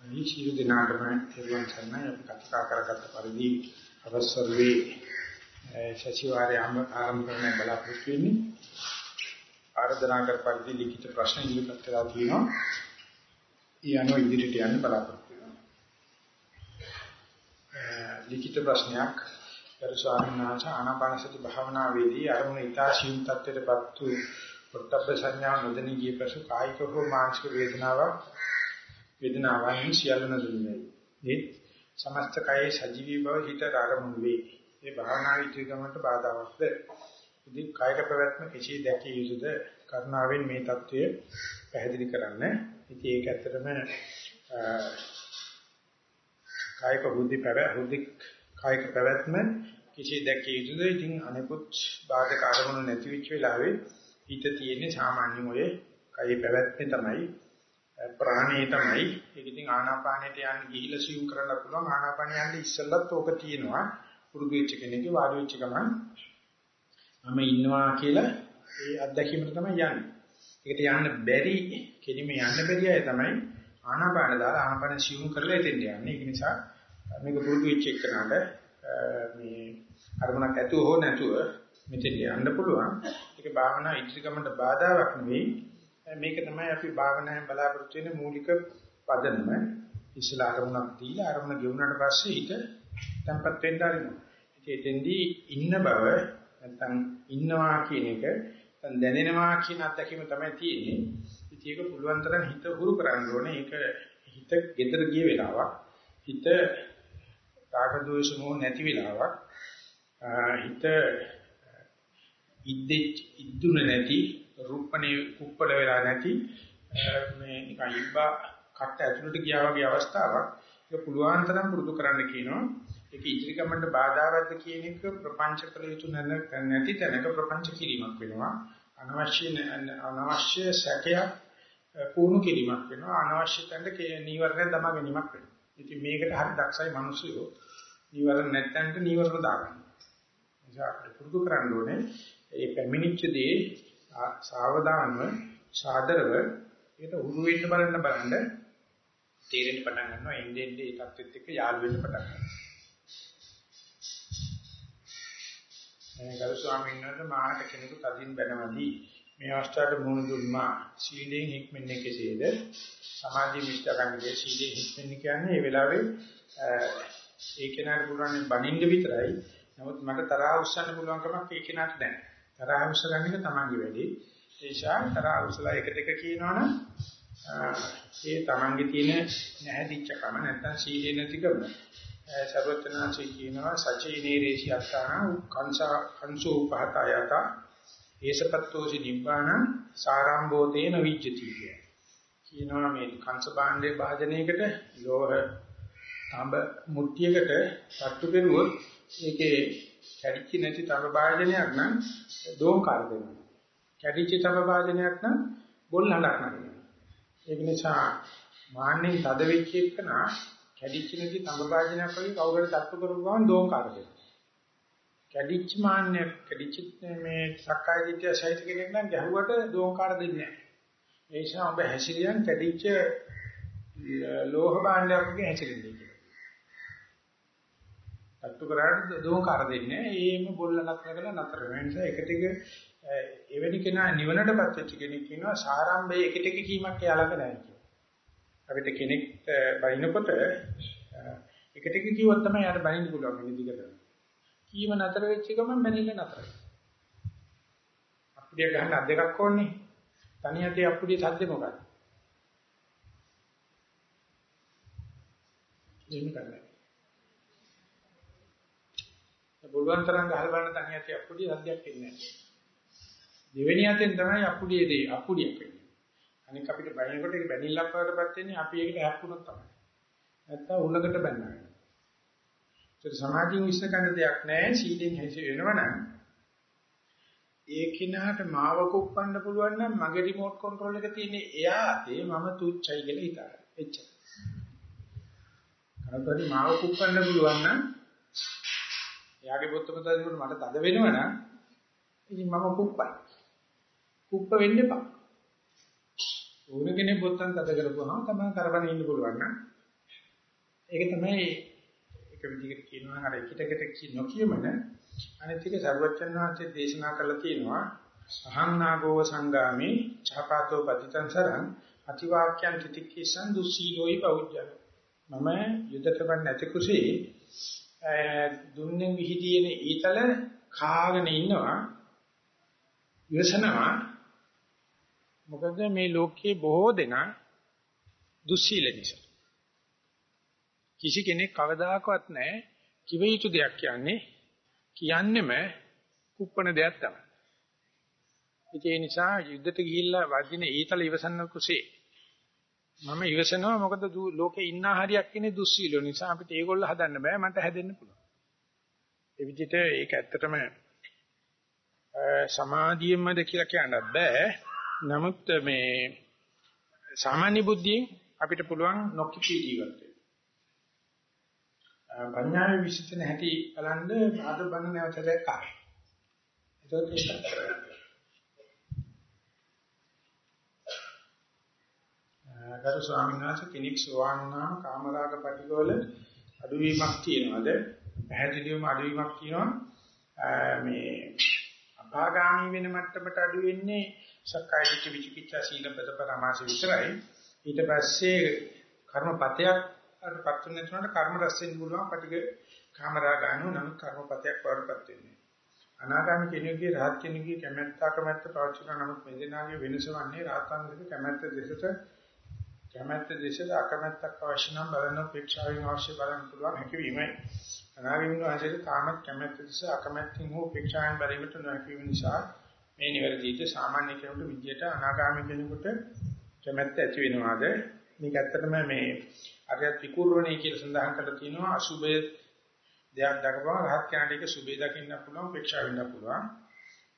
මේ සියලු දෙනාටම තෙරුවන් සරණයි. අපි කතා කරගත්ත පරිදි අවසරවේ සතිವಾರය ආරම්භ කරන්න බලාපොරොත්තු වෙන්නේ. ආරාධනා කර පරිදි ලිඛිත ප්‍රශ්න ඉදිරිපත් කරලා තියෙනවා. ඊ අනුව ඉදිරියට යන්න බලාපොරොත්තු වෙනවා. ලිඛිත ප්‍රශ්නයක්. පෙර ස්වාමීන් වහන්සේ ආනාපාන සති භාවනාවේදී අරමුණ ඊතා සියුම් තත්ත්වයටපත් වූ පොට්ටබ්බ සංඥා නොදෙනී ගිය පසු කායික හෝ මානසික වේදනාවක් වේදනාවන් සියල්ලම දුන්නේ. ඒත් සමස්ත කයේ සජීවී බව හිත ආරමුණු වේ. මේ භාවනා විචේ ගමන්ට බාධාවත්ද? ඉතින් කායක ප්‍රවැත්ම කෙසේ දැකිය යුතුද? කරුණාවෙන් මේ தত্ত্বය පැහැදිලි කරන්න. ඉතින් ඒක ඇත්තටම කායික වෘද්ධි පැවැත්ම කායික පැවැත්ම කෙසේ දැකිය යුතුද? ඉතින් අනෙකුත් බාධක ආරමුණු නැති වෙච්ච වෙලාවේ හිත තියෙන්නේ සාමාන්‍ය මොලේ කයේ පැවැත්මේ තමයි ප්‍රාණේ තමයි. ඒක ඉතින් ආනාපානෙට යන්න ගිහිලා සියුම් කරන්න පුළුවන්. ආනාපානෙ යන්න ඉස්සෙල්ලත් ඕක තියෙනවා. පුරුදු වෙච්ච කෙනෙක්ගේ වාඩි වෙච්ච ගමන් මම ඉන්නවා කියලා ඒ අත්දැකීමට තමයි යන්නේ. ඒකට යන්න බැරි කෙලිම යන්න බැරි අය තමයි ආනාපාන දාලා ආනාපාන සියුම් කරලා එතෙන්ට යන්නේ. ඒක නිසා මේක පුරුදු වෙච්ච එකනට මේ අරමුණක් ඇතුව හෝ නැතුව මෙතෙන් යන්න පුළුවන්. ඒක භාවනා ඉදිරි ගමනට බාධාවක් නෙවෙයි. මේක තමයි අපි භාවනාවෙන් බලාපොරොත්තු වෙන මූලික පදනම. ඉස්සලා අරමුණක් දීලා අරමුණ ගෙවුනට පස්සේ හිත tempat වෙන්න ආරිනවා. ඉතින් එතෙන්දී ඉන්න බව නැත්නම් ඉන්නවා කියන එක නැත්නම් දැනෙනවා කියන අත්දැකීම තමයි තියෙන්නේ. ඉතින් ඒක පුළුවන් තරම් හිත හුරු කරන්න ඕනේ. ඒක හිත gedara ගිය වෙලාවක්. හිත රාග දෝෂ මොහ නැති වෙලාවක්. හිත ඉද්දෙච් ඉද්දුන නැති රූපණේ කුප්පඩ වෙලා නැති මේ නිකන් ඉබ්බා කට ඇතුළට ගියා වගේ අවස්ථාවක්. ඒක පුළුවන් තරම් පුරුදු කරන්න කියනවා. ඒක ඉදිරි ගමනට බාධාවත්ද කියන එක ප්‍රපංච කළ යුතු නැති තැනක ප්‍රපංච කිරීමක් වෙනවා. අනවශ්‍ය අනවශ්‍ය සැකයක් පුහුණු කිරීමක් වෙනවා. අනවශ්‍ය තැනක නීවරණ දමා ගැනීමක් වෙනවා. ඉතින් මේකට හරි දක්ෂයි මිනිස්සුયો නීවරණ නැත්තන්ට නීවරණ දාගන්න. නිසා අපිට පුරුදු කරන්න ඕනේ ඒ පැමිණිච්ච දේ සාවධානව සාදරව ඒක උරු වෙන්න බලන්න බලන්න තීරෙන්න පටන් ගන්නවා. එන්නේ එන්නේ ඒ தත්ත්වෙත් එක්ක යාළු වෙන්න පටන් ගන්නවා. එනේ ගරු ස්වාමීන් වහන්සේ මාහට කෙනෙකු තදින් බැනවදී මේ අවස්ථාවට මුහුණ දුන්නා. සීලෙන් හික්මන්නේ කෙසේද? සමාධි මිෂ්ඨකන්නේ සීලෙන් හික්මන්නේ කියන්නේ ඒ වෙලාවේ ඒ කෙනාට පුළුවන් බනින්න විතරයි. නමුත් මට තරහ උස්සන්න පුළුවන් කමක් ඒ කෙනාට නැහැ. තරහ උස්සගන්න එක තමන්ගේ වැඩේ. ඒ නිසා තරහ උස්සලා එකට එක කියනවනම් ඒ තමන්ගේ තියෙන නැහැදිච්චකම නැත්තම් සීලේ නැතිකම සර්වචනාචි කියනවා සචේනේ රේසි අත්තාන කංසා කංසෝ උපහතයත ඒසපත්තෝසි නිබ්බාන සාරම්භෝතේන විජ්ජති කිය. කියනවා මේ කංශ භාණ්ඩේ භාජනයකට ලෝහ තඹ මුට්ටියකට සට්ටු කෙරුවොත් ඒකේ කැඩිච්ච නැති තඹ භාජනයක් නම් දෝංකාර දෙනවා. කැඩිච්ච තඹ භාජනයක් නම් බොල් හඬක් නගනවා. ඒක නිසා මාන්නේ තද වෙච්ච එකන කැඩිච්ච නැති තඹ භාජනයක් වගේ කවුරුහරි තට්ටු කරපු ගමන් දෝංකාර දෙනවා. කැඩිච්ච මාන්නේ කැඩිච්ච මේ සක්කාය දිට්ඨිය සහිත කෙනෙක් නම් ගැහුවට දෝංකාර දෙන්නේ නැහැ. ඒ නිසා ඔබ හැසිරියන් කැඩිච්ච ලෝහ භාණ්ඩයක් වගේ හැසිරෙන්නේ කියලා. අත්තු කරාට දෝංකාර දෙන්නේ ඒම බොල්ලනක් නැගලා නතර වෙන නිසා එක ටික එවැනි කෙනා නිවනටපත් වෙච්ච කෙනෙක් කියනවා සාරම්භයේ එක ටික කීමක් යාළඟ නැහැ කියලා. අපිට කෙනෙක් බයිනකොට එක ටික කිව්වොත් තමයි යාට බයින්න පුළුවන් මේ දිගට. කීම නතර වෙච්ච ගමන් බැනින්න නතර. අප්පුඩිය ගන්න අත් දෙකක් ඕනේ. තනි අතේ අප්පුඩිය සද්ද මොකක්ද? එහෙම කරන්නේ. පුළුවන් තරම් ගහලා බලන්න තනිය ඇති අප්පුඩිය සද්දයක් එන්නේ නැහැ. දෙවෙනි අතෙන් තමයි අප්පුඩියේ දේ අප්පුඩියක් වෙන්නේ. අනික අපිට බැනිනකොට ඒක බැනිල්ලක් වඩටපත් වෙන්නේ අපි ඒකට හැප්පුණොත් තමයි. නැත්තම් උලකට බැන්නා වෙනවා. ඒක සමාධියෙන් විශ්ල කරන දෙයක් නැහැ සීලෙන් හැසි වෙනවනම් ඒ කිනාට මාව කුප්පන්න පුළුවන් නම් මගේ රිමෝට් කන්ට්‍රෝල් එක තියෙන්නේ එයා අතේ මම තුච්චයි කියලා හිතා. එච්චර. කනතරි මාව කුප්පන්න පුළුවන් නම් එයාගේ පොත්ත පොත දිනුන මට තද වෙනවනම් ඉතින් මම කුප්පයි. කුප්ප වෙන්න එපා. ඕන කෙනෙක් පොත්තන් තද කරපුවාම තමයි කරබන ඉන්න පුළුවන් නම් ඒක තමයි එක විදිහකට කියනවා නම් අර එකිටකට නොකියමන අනිත් එක සර්වචන්නාංශයේ දේශනා කරලා තියෙනවා අහං නාගෝ සංගාමේ ඡාපාතෝ පතිතං සරං අතිවාක්‍යං තිතික්කසං දුස්සීලෝයි බෞද්ධය මම යුදතපන් නැති කුසී දුන්නේ විහිදීන ඊතල කාගෙන ඉන්නවා. යසනවා මොකද මේ ලෝකයේ බොහෝ දෙනා දුස්සීල නිසා. කිසි කෙනෙක් කවදාකවත් නැහැ කිව යුතු දෙයක් කියන්නේ කියන්නෙම කුප්පන දෙයක් තමයි. ඒ නිසා යුද්ධයට ගිහිල්ලා වදින ඊතල ඉවසන්න කුසේ මම ඉවසනවා මොකද ලෝකේ ඉන්න හරියක් ඉන්නේ දුස්සීලෝ නිසා අපිට ඒගොල්ල හදන්න බෑ මට හැදෙන්න පුළුවන්. ඒ විදිහට ඒක ඇත්තටම සමාධියෙන්මද කියලා කියන්නත් බෑ. නමුත් මේ සාමාන්‍ය බුද්ධියෙන් අපිට පුළුවන් නොකිපී ජීවත් වෙන්න. පඤ්ඤාවේ විශ්ිතන හැටි බලන්න ආද බණ නැවත දැක්කා. ඒක ගරු ස්වාමීන් වහන්සේ කෙනෙක් සෝවාන් වුණාම කාමරාග පිටිකවල අඩුවීමක් තියෙනවද? පැහැදිලිවම අඩුවීමක් තියෙනවා. මේ අපාගාමී වෙන මට්ටමට අඩු වෙන්නේ සක්කාය දිට්ඨි විචිකිච්ඡා සීලපද පරමාස විතරයි. ඊට පස්සේ කර්මපතයක් අරපත් වෙනතුනට කර්ම රැස් වෙන්න පුළුවන් පිටික කාමරාගානු නම් කර්මපතයක් වඩපත් වෙන්නේ. අනාගාමී කෙනෙකුගේ රහත් කෙනෙකුගේ කැමැත්ත අකමැත්ත පවචන නමුත් මෙදිනාගේ වෙනස වන්නේ රහතන්ගේ කැමැත්ත දෙසට කැමැත්ත දෙසට අකමැත්තක් අවශ්‍ය නම් බලන උපේක්ෂාවෙන් අවශ්‍ය බලන්න පුළුවන් හැකියවීමයි. අනාගාමී වාසයේ කාමත් කැමැත්ත දෙස අකමැත්තින් හෝ උපේක්ෂාවෙන් බැලීමට නොහැකියවීම නිසා මේ නිවැරදිද සාමාන්‍ය කෙනෙකුට විද්‍යට අනාගාමී කෙනෙකුට කැමැත්ත ඇති වෙනවාද? මේක ඇත්තටම මේ අරියත් විකුර්ණේ කියලා සඳහන් කරලා තියෙනවා අසුබය දෙයක් දක්වපුවම රහත් ඥාණයට ඒක සුබේ දකින්න පුළුවන් උපේක්ෂා වෙන්න පුළුවන්.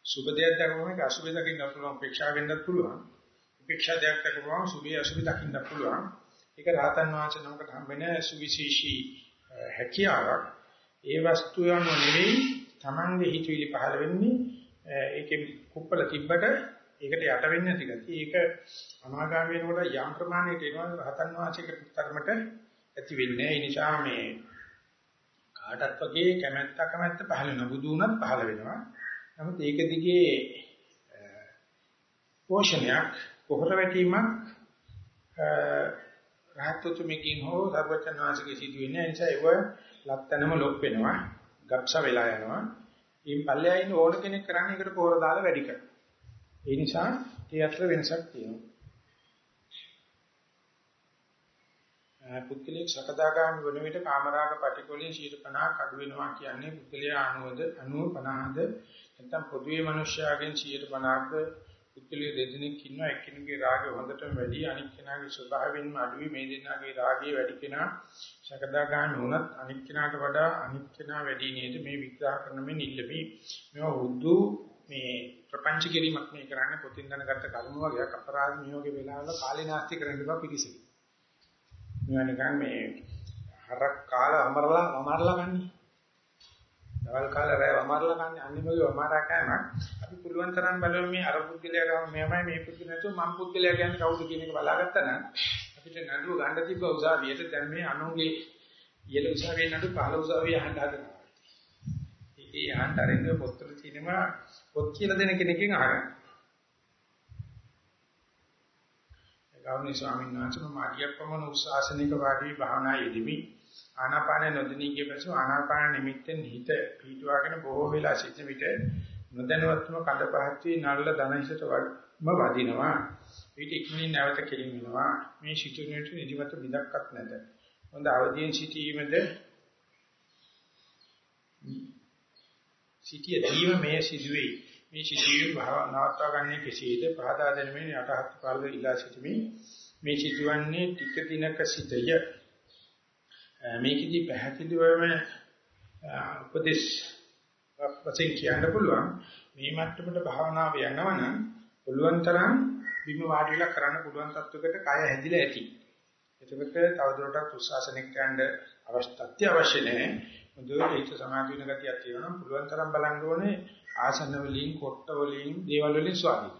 සුබ දෙයක් දක්වපුවම ඒක අසුබේ දකින්න පුළුවන් උපේක්ෂා වෙන්නත් පුළුවන්. උපේක්ෂා දෙයක් දක්වපුවම සුබේ අසුබේ දකින්න පුළුවන්. ඒක රහතන් වහන්සේ නමකට හම්බෙන සුවිශේෂී හැකියාවක්. ඒ වස්තුවම නෙවෙයි Tamange හිතවිලි පහළ වෙන්නේ ඒකේ කුප්පල තිබ්බට ඒකට යට වෙන්නේ නැති ගතිය. ඒක අනාගාමී වෙනකොට යම් ප්‍රමාණයකට එනවා රහතන් වහන්සේකට තරමට ඇති වෙන්නේ. ඒ නිසා මේ කාටත් වගේ කැමැත්ත කැමැත්ත පහළ වෙන බුදු උනත් පහළ වෙනවා. නමුත් ඒක දිගේ පෝෂණයක් පොහොර වැටීමක් රහත්තුතුමකින් හෝ සර්වචනාසිකේ සිදු වෙන්නේ නිසා ඒව ලක්තනම ලොප් වෙනවා. ගබ්ස වෙලා යනවා. ඊම් පල්ලෙයා ඉන්න ඕන කෙනෙක් කරන්නේ ඒකට පොහොර දාලා වැඩි කරනවා. ඒ නිසා ඒ අතර වෙනසක් තියෙනවා. පුද්ගලික සකදාගාමි වන විට කාමරාග පටිකොලින් 50ක් අඩු වෙනවා කියන්නේ පුද්ගලයා 90ද 90 50ද නැත්නම් පොදුවේ මිනිස්යාගෙන් 50ක්ද පුද්ගලයා දෙදෙනෙක් ඉන්නවා. එක්කෙනෙකුගේ රාගය හොඳටම වැඩි. අනිත් කෙනාගේ ස්වභාවයෙන්ම අඩුයි. මේ දෙන්නාගේ රාගය වැඩි කෙනා සකදාගාමි වුණත් අනිත් කෙනාට වඩා අනිත් කෙනා වැඩි නේද? මේ විග්‍රහ කරන මේ නිල්ලපි මේවා හුදු මේ ප්‍රපංච කිරීමක් මේ කරන්නේ පොතින් දැනගත්ත කර්ම වගේක් අපරාධ නියෝගේ වෙලාවල කාලේ නාස්ති කරන්න බා පිළිසෙයි මේවා නිකන් මේ හරක් කාලා අමරලා අමරලා ගන්නේ. දවල් කාලා රැය අමරලා ගන්නේ අනිමගේ අමරා කෑම. අපි පුළුවන් තරම් බලමු මේ අර පුද්ගලයා ගාම මෙයමයි මේ පුද්ගල නැතුව මම පුද්ගලයා කියන්නේ කවුද කියන එක බලාගත්තා නම් අපිට නඩුව ගන්න තිබ්බ උසාවියට දැන් මේ අනුගේ ඉහළ උසාවියේ නඩු පහළ උසාවිය අහන්න හදනවා. ඒ අහන්න අරින්න පොත්වල තියෙනවා පොත් කියලා දෙන කෙනකින් අහගන්න. ගෞරවනීය ස්වාමීන් වහන්සේ මම අඩියක් පමණ උස්සාසනික වාඩි භාවනා යෙදිමි. ආනාපාන නොදෙනී කියපසු ආනාපාන නිමිත්තෙන් හිත පිටුවාගෙන බොහෝ වෙලා සිටින විට නොදැනුවත්වම කඩ පහත් වී නල්ල දනහිසට වම වදිනවා. ඊට ඉක්මනින් නැවත කෙලින් වෙනවා. මේ සිතුනේට නිදිමත බිඳක්වත් නැත. හොඳ අවදියෙන් සිටීමද සිටිය දීම මේ සිදුවේ. මේ සිදුවීම නවත්වා ගන්නේ කෙසේද පහදා දෙනමින් යටහත් පාලක ඉලා සිටීමේ මේ සිදුවන්නේ ටික දිනක සිටය මේකෙදි පැහැදිලිවම උපදේශ වශයෙන් කියන්න පුළුවන් මේ මට්ටමට භාවනාව යනවනම් පුළුවන් තරම් බිම වාඩිලා කරන්න පුළුවන් තත්වයකට කය හැදිලා ඇති. එතකොට තවදුරටත් උත්සාසනෙක් යන්න අවශ්‍ය අවශ්‍ය නැහැ. මුදුවට හිත සමාධි වෙන ගතියක් තියෙනවා නම් පුළුවන් තරම් බලන්න ඕනේ ආසන වලින්, කොට්ට වලින්, දේවල් වලින් ස්වාධීන.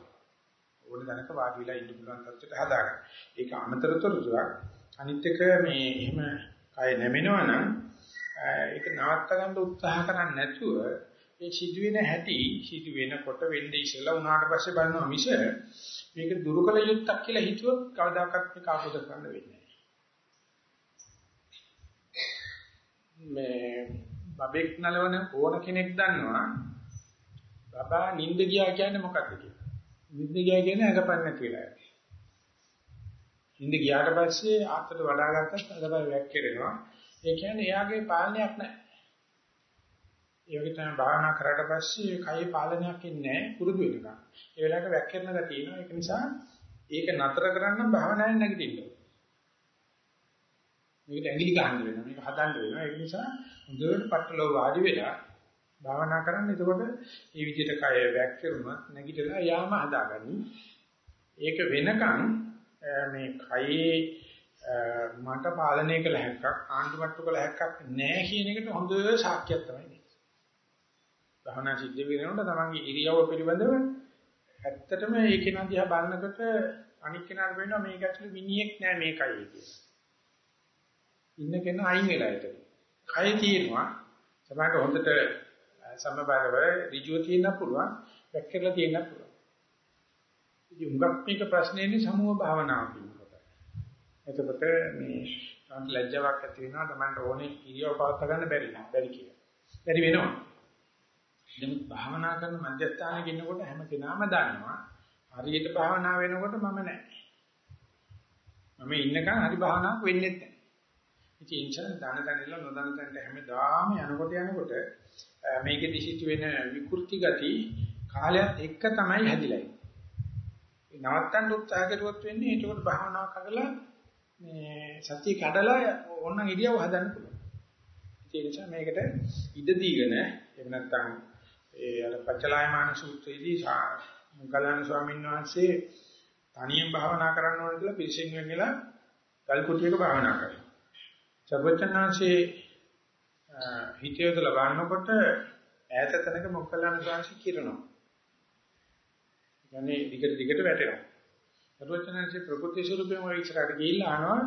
ඕන දැනක වාඩි වෙලා ඉන්න පුළුවන් තත්ත්වයට හදාගන්න. ඒක අමතර තොරතුරක්. අනිත් එක මේ එහෙම කය නැමෙනවා නම් ඒක නවත්ත ගන්න උත්සාහ කරන්නේ නැතුව ඒ සිදුවෙන හැටි සිදු වෙනකොට වෙන්නේ ඉස්සෙල්ලා උනාට පස්සේ බලනවා මිස මේක දුරුකල යුක්තක් කියලා හිතුවොත් කවදාකවත් මේක ආපද කරන්න වෙන්නේ මේ බබෙක් නලවන ඕන කෙනෙක් දන්නවා බබා නිින්ද ගියා කියන්නේ මොකක්ද කියලා. නිින්ද ගියා කියන්නේ අඟපන්න නැති වෙලා. නිින්ද ගියාට පස්සේ ආතට වඩා ගත්තත් අඟපය වැක්කිරෙනවා. ඒ කියන්නේ එයාගේ පාලනයක් නැහැ. ඒ වගේ තමයි භාවනා කරාට පස්සේ කය පාලනයක් ඉන්නේ නැහැ පුරුදු වෙනකම්. ඒ වෙලාවට වැක්කිරන ගතිය එනවා. ඒක නිසා ඒක නතර කරන්න භාවනාවෙන් නැගිටින්න ඕනේ. මේකට ඇඟිලි ගහන්න වෙනවා. මේක හදන්න වෙනවා. ඒ නිසා හොඳට පట్టලෝ වාඩි වෙලා භාවනා කරන්න. එතකොට මේ විදිහට කය වැක්කිරුණත් නැගිටලා යාම හදාගනි. ඒක වෙනකන් මේ කයේ මට පාලනය කළ හැක්කක් ආණ්ඩුමට්ටු කළ හැක්කක් නැහැ කියන එකට හොඳ සාක්ෂියක් තමයි මේ. භවනා සිද්ධ වෙනකොට තමන්ගේ ඉරියව්ව පිළිබඳව ඇත්තටම ඒක නදියා බලනකොට අනික් කෙනාට වෙනවා මේක ඇතුළේ මිනිහෙක් නෑ මේකයි කියලා. ඉන්න කෙනා අයින් වෙලා හිටියි. කය තියෙනවා සමහරට හොඳට සමබරව ඍජුව තියෙන්න පුළුවන්, වැක්කලා තියෙන්න පුළුවන්. ඉතින් උඟක් මේක ප්‍රශ්නේ ඉන්නේ සමුහ භාවනාව කියනකොට. එතකොට මේ සාන්ත ලැජ්ජාවක් ඇති වෙනවා තමන්ට ඕනේ ඉරියව් පවත් ගන්න බැරි නෑ බැරි කියලා. බැරි වෙනවා. දැන් භාවනා කරන මධ්‍යස්ථානයේ ඉන්නකොට හැම කෙනාම දන්නවා හරියට භාවනා වෙනකොට මම නෑ. මම ඉන්නකන් හරි භාවනාවක් වෙන්නේ නැහැ. ඉතින් ඒ නිසා දන දනilla නොදන දනට හැමදාම යනකොට යනකොට මේකෙ දිසිතු වෙන විකෘති ගති කාලයත් එක්ක තමයි හැදිලා ඉන්නේ. නවත්තන්න උත්සාහ කරුවොත් වෙන්නේ ඒකට භාවනාවක් කරලා මේ සතිය කඩලා ඕනනම් ඉරියව් හදන්න පුළුවන්. ඒ නිසා මේකට ඉඩ දීගෙන එහෙම නැත්නම් ඒ අර පච්චලායමාන සූත්‍රයේදී මුගලන් ස්වාමීන් වහන්සේ තනියෙන් භාවනා කරන්න ඕන කියලා පිරිසෙන් වෙන්නලා කල්කුටියක භාවනා කරනවා. සර්වචනාංශේ හිතේදලා බලනකොට ඈත තැනක මොකලන ස්වාමීන් කිරනවා. යන්නේ දිගට දිගට වැටෙනවා. සර්වචනාංශේ ප්‍රකෘති ස්වරූපයෙන් වගේ ඉස්සරහට ගිහිල්ලා අහනවා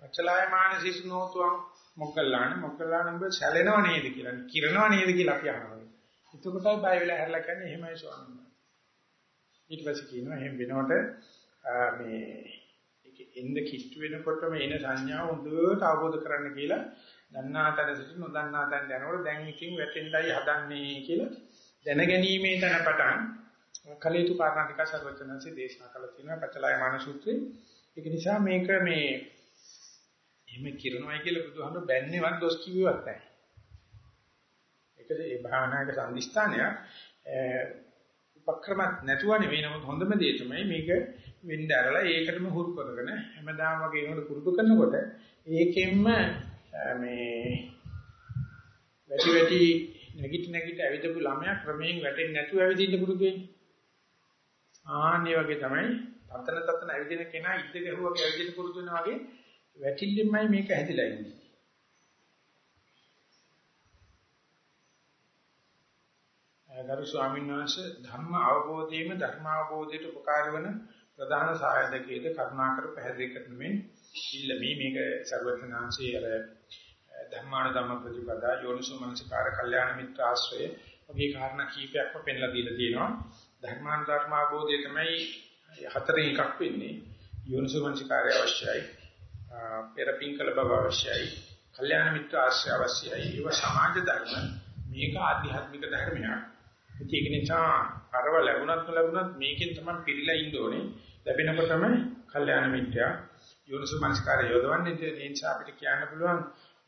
පච්චලායමාන සිසුනෝතුම් මොකල්ලාන මොකල්ලාන උඹ සැලෙනව නේද කියලා. කිරනව නේද කියලා අපි අහනවා. එතකොටයි බය වෙලා හැරලා කියන්නේ එහෙමයි ස්වාමීන් වහන්සේ. ඊට පස්සේ කියනවා එහෙම වෙනකොට මේ ඒක එන්න කිට්ටු වෙනකොටම එන සංඥාව හොඳට අවබෝධ කරගන්න කියලා දන්නා තැන සිට නොදන්නා තැන යනකොට දැන් ඉතින් වැටෙන්නයි හදන්නේ කියලා දැනගැනීමේ තැන පටන් කලේතු කාරණා ටික සර්වචනන්සේ දේශනා කළා තියෙනවා පචලාය මාන සූත්‍රයේ. ඒක නිසා මේක මේ එහෙම කිරණවයි කියලා බුදුහාමුදුරු බැන්නේවත් දොස් කිව්වවත් නැහැ. ඒක ඒ භාවනායක සම්දිස්ථානය උපක්‍රමත් නැතුව නෙවෙයි නමුත් හොඳම දේ තමයි මේක වෙන්න ඇරලා ඒකටම හුරු කරගෙන හැමදාම වගේ ඒකට පුරුදු කරනකොට ඒකෙන්ම මේ වැඩි වැඩි නැගිට නැගිට ඇවිදපු ළමයා ක්‍රමයෙන් වැටෙන්නේ නැතුව ඇවිදින්න පුරුදු වෙන්නේ. ආන්නේ වගේ තමයි තතන තතන ඇවිදින කෙනා ඉද්ද ගැහුවා වගේ ඇවිදින්න පුරුදු වෙනා වගේ වැටිල්ලෙන්මයි මේක හැදිලා ඉන්නේ. ගරු ස්වාමීන් වහන්සේ ධර්ම අවබෝධයේම ධර්ම අවබෝධයට උපකාර වන ප්‍රධාන සායදකයේද කරුණාකර පැහැදිලි කරන්නේ ඉල්ලමි මේක ਸਰවඥාන්සේ අර ධම්මාන ධම්ම ප්‍රතිපදා යෝනිසෝ මනසිකාර කල්යාණ මිත්‍ර ආශ්‍රය වගේ කාරණා කීපයක්ම පෙන්ලා දීලා තියෙනවා ධර්මාන ධර්ම අවබෝධය තමයි හතරෙන් එකක් වෙන්නේ යෝනිසෝ මනසිකාරය අවශ්‍යයි පෙරපින්කල බව අවශ්‍යයි කල්යාණ මිත්‍ර ආශ්‍රය අවශ්‍යයි ඒව සමාජ ධර්ම මේක ආධ්‍යාත්මික ධර්මයක් ඒක නිසා අරව ලැබුණත් ලැබුණත් මේකෙන් තමයි පිළිලා ඉන්න ඕනේ. ලැබෙනකොටම කල්යාණ මිත්‍යා යෝනිසු මනස්කාරය යොදවන්නේ ඒ නිසා අපිට කියන්න පුළුවන්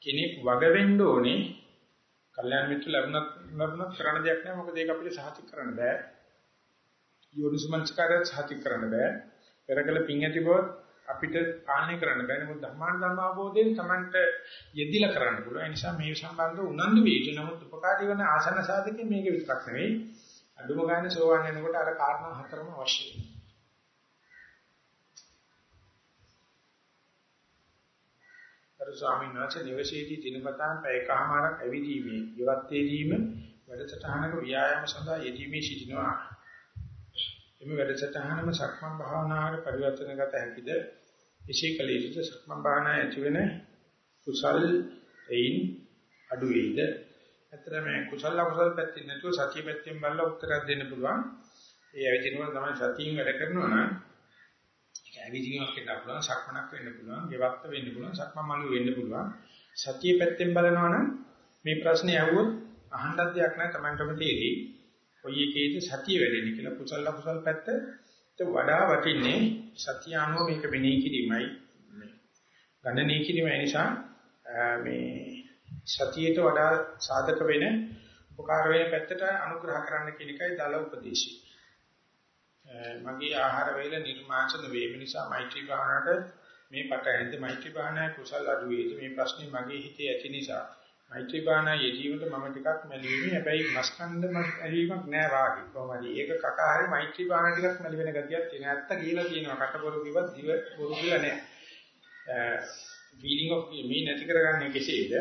කෙනෙක් වග වෙන්න ඕනේ. කල්යාණ මිත්‍ර ලැබුණත් ලැබුණත් කරන්න දෙයක් නැහැ. මොකද ඒක අපිට සාහිත කරන්න බෑ. යෝනිසු මනස්කාරය සාහිත කරන්න බෑ. පෙරකල පිං ඇති බව අපිට පාලනය කරන්න බෑ. නමුත් ධර්මාන ධර්ම අවබෝධයෙන් Tamanට යෙදිලා කරන්න පුළුවන්. ඒ නිසා මේ සම්බන්ධව උනන්දු වෙයි. නමුත් උපකාරී වන ආසන සාධකේ මේක විතරක් නෙවෙයි. අඩුම ගන්න සෝවන් වෙනකොට අර කාරණා හතරම අවශ්‍යයි. අර ස්වාමීන් වහන්සේ නිවසේදී දිනපතා පැයකමාරක් ඇවිදීමේ යවත්තේදීම වැඩසටහනක ව්‍යායාම සඳහා යෙදීමේ සිටිනවා. එමෙ වැඩසටහනම සක්මන් භාවනාවට පරිවර්තනගත හැකිද? එසේ කල යුතු සක්මන් භාවනාවේ ඇතිවෙන කුසල් එයින් අඩු වේද? ඇත්තට මේ කුසල අකුසල පැත්තෙන් නැතුව සතිය පැත්තෙන් බලලා උත්තරයක් දෙන්න පුළුවන්. ඒ ඇවිදිනවා තමයි සතියින් වැඩ කරනවා නම් ඒක ඇවිදිනවා කියන්න පුළුවන්, සක්මනක් වෙන්න පුළුවන්, ගෙවක්ත වෙන්න පුළුවන්, සක්මන් මළුව වෙන්න පුළුවන්. සතිය පැත්තෙන් බලනවා නම් මේ ප්‍රශ්නේ ඇහුවොත් අහන්නත් දෙයක් නැහැ Tamanටම තේරෙයි. කොයි එකේද සතිය වැඩෙන්නේ කියලා කුසල අකුසල පැත්ත. වඩා වටින්නේ සතිය අනුව මේක මෙනෙහි කිරීමයි. ගණනය කිරීම නිසා මේ සතියට වඩා සාධක වෙන උපකාර වෙන පැත්තට අනුග්‍රහ කරන්න කියන එකයි දල උපදේශය. මගේ ආහාර වේල නිර්මාංශන වේම නිසා මෛත්‍රී භාවනාවට මේ පට ඇඳ මෛත්‍රී භාවනාවේ කුසල අඩු වේද මේ ප්‍රශ්නේ මගේ හිතේ ඇති නිසා. මෛත්‍රී භාවනා යෙදීමට මම ටිකක් මැලිවෙමි හැබැයි මස්කන්ධ මැලිවීමක් නෑ වාගේ. කොහොමද ඒක කකා හරි මෛත්‍රී භාවනා ටිකක් මැලි වෙන ගතියක් තියෙන ඇත්ත කියලා කියනවා. කට බොරු කිව්වත් දිව බොරු කියලා නෑ. feeling of මේ නැති කරගන්නේ කෙසේද?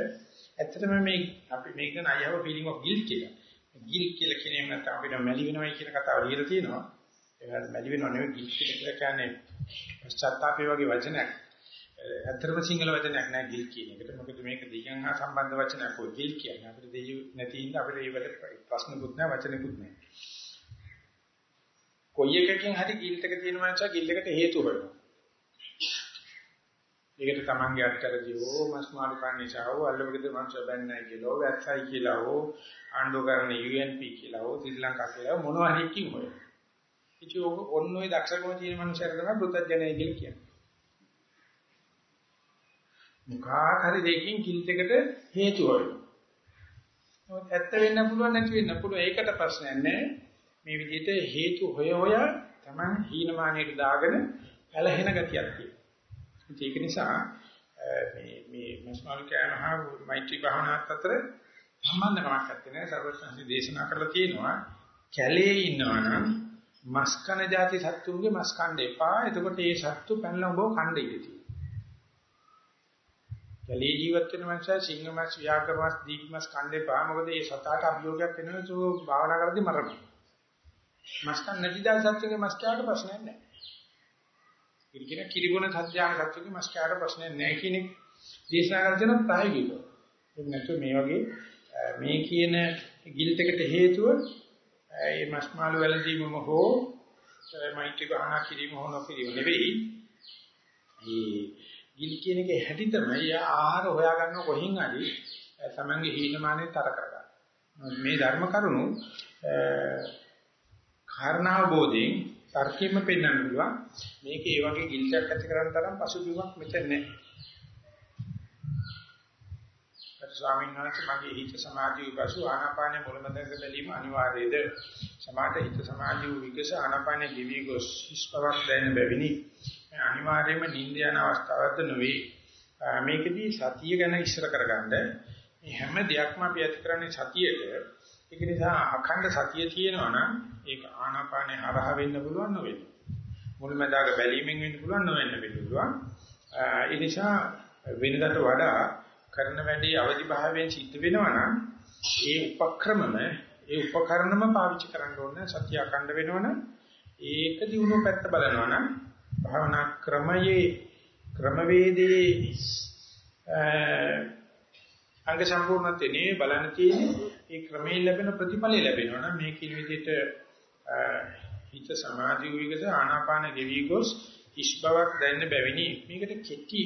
ඇත්තටම මේ අපි මේක කියන I have a feeling of guilt කියලා. guilt කියලා කියන්නේ නැත්නම් අපිට මැලි වෙනවයි කියන කතාව ලියලා තියෙනවා. ඒකට මැලි වෙනව නෙවෙයි guilt කියලා කියන්නේ පශ්චාත්තාපේ වගේ වචනයක්. ඇත්තටම සිංහල වචනයක් නෑ ගිල් කියන එකට. මොකද මේක දෙයයන් හා සම්බන්ධ වචනයක් කොයි ගිල් කියන්නේ. අපිට දෙය නැති ඉන්න අපිට ඒකට ප්‍රශ්නකුත් නෑ වචනකුත් නෑ. කොයි එකකින් හරි ගිල්ට් එක තියෙන මනුස්සයා ගිල් එකට හේතු හොයනවා. ඒකට තමන්ගේ අත්තරදී ඕ මස් මාළු කන්න නිසා ඕ අල්ලවගෙද මනුස්සයා බැන්නේ කියලා ඕ වැක්සයි කියලා ඕ ආණ්ඩු කරන UNP කියලා ඕ ශ්‍රී ලංකා කියලා මොනවා හරි කිව්ව. ඉතින් ඔන්න ඔය දක්ෂකම තියෙන මනුස්සයර තමයි බුද්ධජනය කියලා කියන්නේ. මොකක් හරි දෙකකින් කිල්ට් එකට හේතු වෙනවා. නමුත් ඇත්ත වෙන්න පුළුවන් නැති වෙන්න පුළුවන්. ඒකට ප්‍රශ්නයක් නැහැ. මේ විදිහට හේතු හොය හොය තමයි හීනමානයට දාගෙන පැලහෙන ගතියක් තියෙනවා. ඒක නිසා මේ මේ මස්මාල් කෑමහා මෛත්‍රී භාවනාවත් අතර සම්බන්ධකමක් නැත්තේ සර්වඥාන්සි දේශනා කරලා තියෙනවා. කැලේ ඉන්නවනම් මස් කන જાති සත්තුන්ගේ මස් කන්න එපා. එතකොට ඒ සත්තු පැනලා උඹව කන්න ඉඩ කැලේ ජීවත් වෙන මනුස්සයා සිංහ මාස් ව්‍යාඝ්‍ර මාස් දීප මාස් කන්නේ පා මොකද ඒ සතාට අභියෝගයක් වෙනවා සෝ භාවනා කරද්දී මරනවා. මාස් කන්න නැති දා සත්‍යගේ මාස් කාට ප්‍රශ්නයක් නැහැ. ඉරිකින කිරිබොන සත්‍යාන සත්‍යගේ මාස් කාට ප්‍රශ්නයක් නැහැ කියන දේශනා කරන ප්‍රායෝගිකව. ඒක නැත්නම් මේ වගේ මේ කියන ගිල්ට් එකට හේතුව ඒ මාස් මාළු වැළඳීමම හෝ මෛත්‍රී භාවනා කිරීම හෝ නොකිරීම නෙවෙයි. මේ ගිල් කියන එකේ හැටි තමයි ආහාර හොයාගන්න කොහින් හරි තමන්ගේ හීනමානේ තර කරගන්න. මේ ධර්ම කරුණු කාරණා බෝධින් තර්කීම පෙන්වන්න පුළුවන්. මේක ඒ වගේ ගිල්ටක් ඇති කරන තරම් පසුබිමක් මෙතන නැහැ. ස්වාමීන් වහන්සේ මගේ හිත සමාධිය පසු ආනාපානෙ මුලමඳක බැලීම අනිවාර්යද? සමාධි හිත සමාධිය විගස ආනාපානෙ දිවි ගොස් ඉස්පවක් දැනෙන බැවිනි. අනිවාර්යයෙන්ම නිින්ද යන අවස්ථාවක්ද නෙවෙයි. මේකෙදී සතිය ගැන ඉස්සර කරගන්න මේ හැම දෙයක්ම අපි ඇති කරන්නේ සතියට. ඒක නිසා අඛණ්ඩ සතිය තියෙනවා නම් ඒක ආනාපානේ හරහා වෙන්න පුළුවන් නොවෙන්න. මුල්මදාග බැලීමෙන් වෙන්න පුළුවන් නොවෙන්න වෙන්න පුළුවන්. ඒ නිසා වෙනකට වඩා කරන වැඩේ අවදි භාවයෙන් සිද්ධ වෙනවා නම් ඒ උපක්‍රමම ඒ උපකරණම පාවිච්චි කරන්න ඕනේ සතිය අඛණ්ඩ වෙනවනම් ඒක දිනුව පැත්ත බලනවා නම් භාවනා ක්‍රමයේ ක්‍රමවේදයේ අංග සම්පූර්ණත්වයේ නේ බලන්න තියෙන්නේ ඒ ක්‍රමයෙන් ලැබෙන ප්‍රතිඵලය ලැබෙනවා නම් මේ කින විදිහට හිත සමාධි විගස ආනාපාන ගෙවි ගොස් ඉස් බවක් දැනෙන බැවිනි. මේකට කෙටි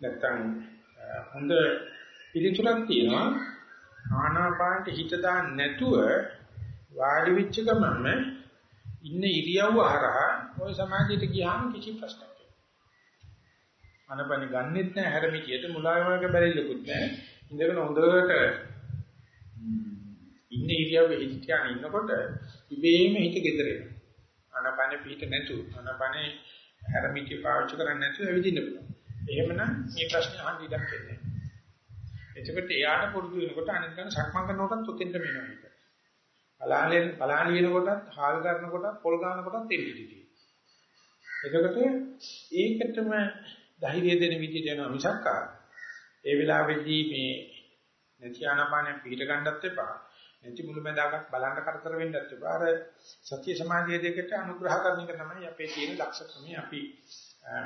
නැත්තම් හොඳ පිළිතුරක් තියෙනවා. ආනාපානට හිත දාන්න නැතුව වාඩි වෙච්ච ගමන්ම ඉන්න ඉරියව්ව හරහා ওই සමාධියට ගියාම කිසි ප්‍රශ්නයක් නැහැ. අනපනි ගන්නෙත් නැහැ හැරමිටියට මුලාවමක බැරිලකුත් නැහැ. ඉඳගෙන හොඳට ඉන්න ඉරියව්වේ හිත තියාගෙන ඉන්නකොට ඉබේම හිත gedere වෙනවා. අනපන පිට නැතු. අනපනේ හැරමිටිය පාවිච්චි කරන්නේ නැතුව ඇවිදින්න පුළුවන්. එහෙමනම් මේ ප්‍රශ්නේ අහන්න ඉඩක් නැහැ. එතකොට එයාට පුරුදු වෙනකොට අනිත් ගන්න සක්මන් කරනකොටත් උතෙන්ට මෙනවා ඒක. පලාලෙන් පලාලි වෙනකොටත් හාල් කරනකොටත් පොල් ගන්නකොටත් එන්නේ ඉතියි. එතකොට ඒකටම ධෛර්යය දෙන විදිහට යනවා මිසක් ඒ වෙලාවේදී මේ නැති ආනාපානෙ පිට ගන්නත් එපා. නැති මුලැඳාකක් බලන්න කරදර වෙන්නත් එපා. අර සත්‍ය සමාධිය දෙකට අනුග්‍රහ කරන එක තමයි අපේ තියෙන ලක්ෂණය. අපි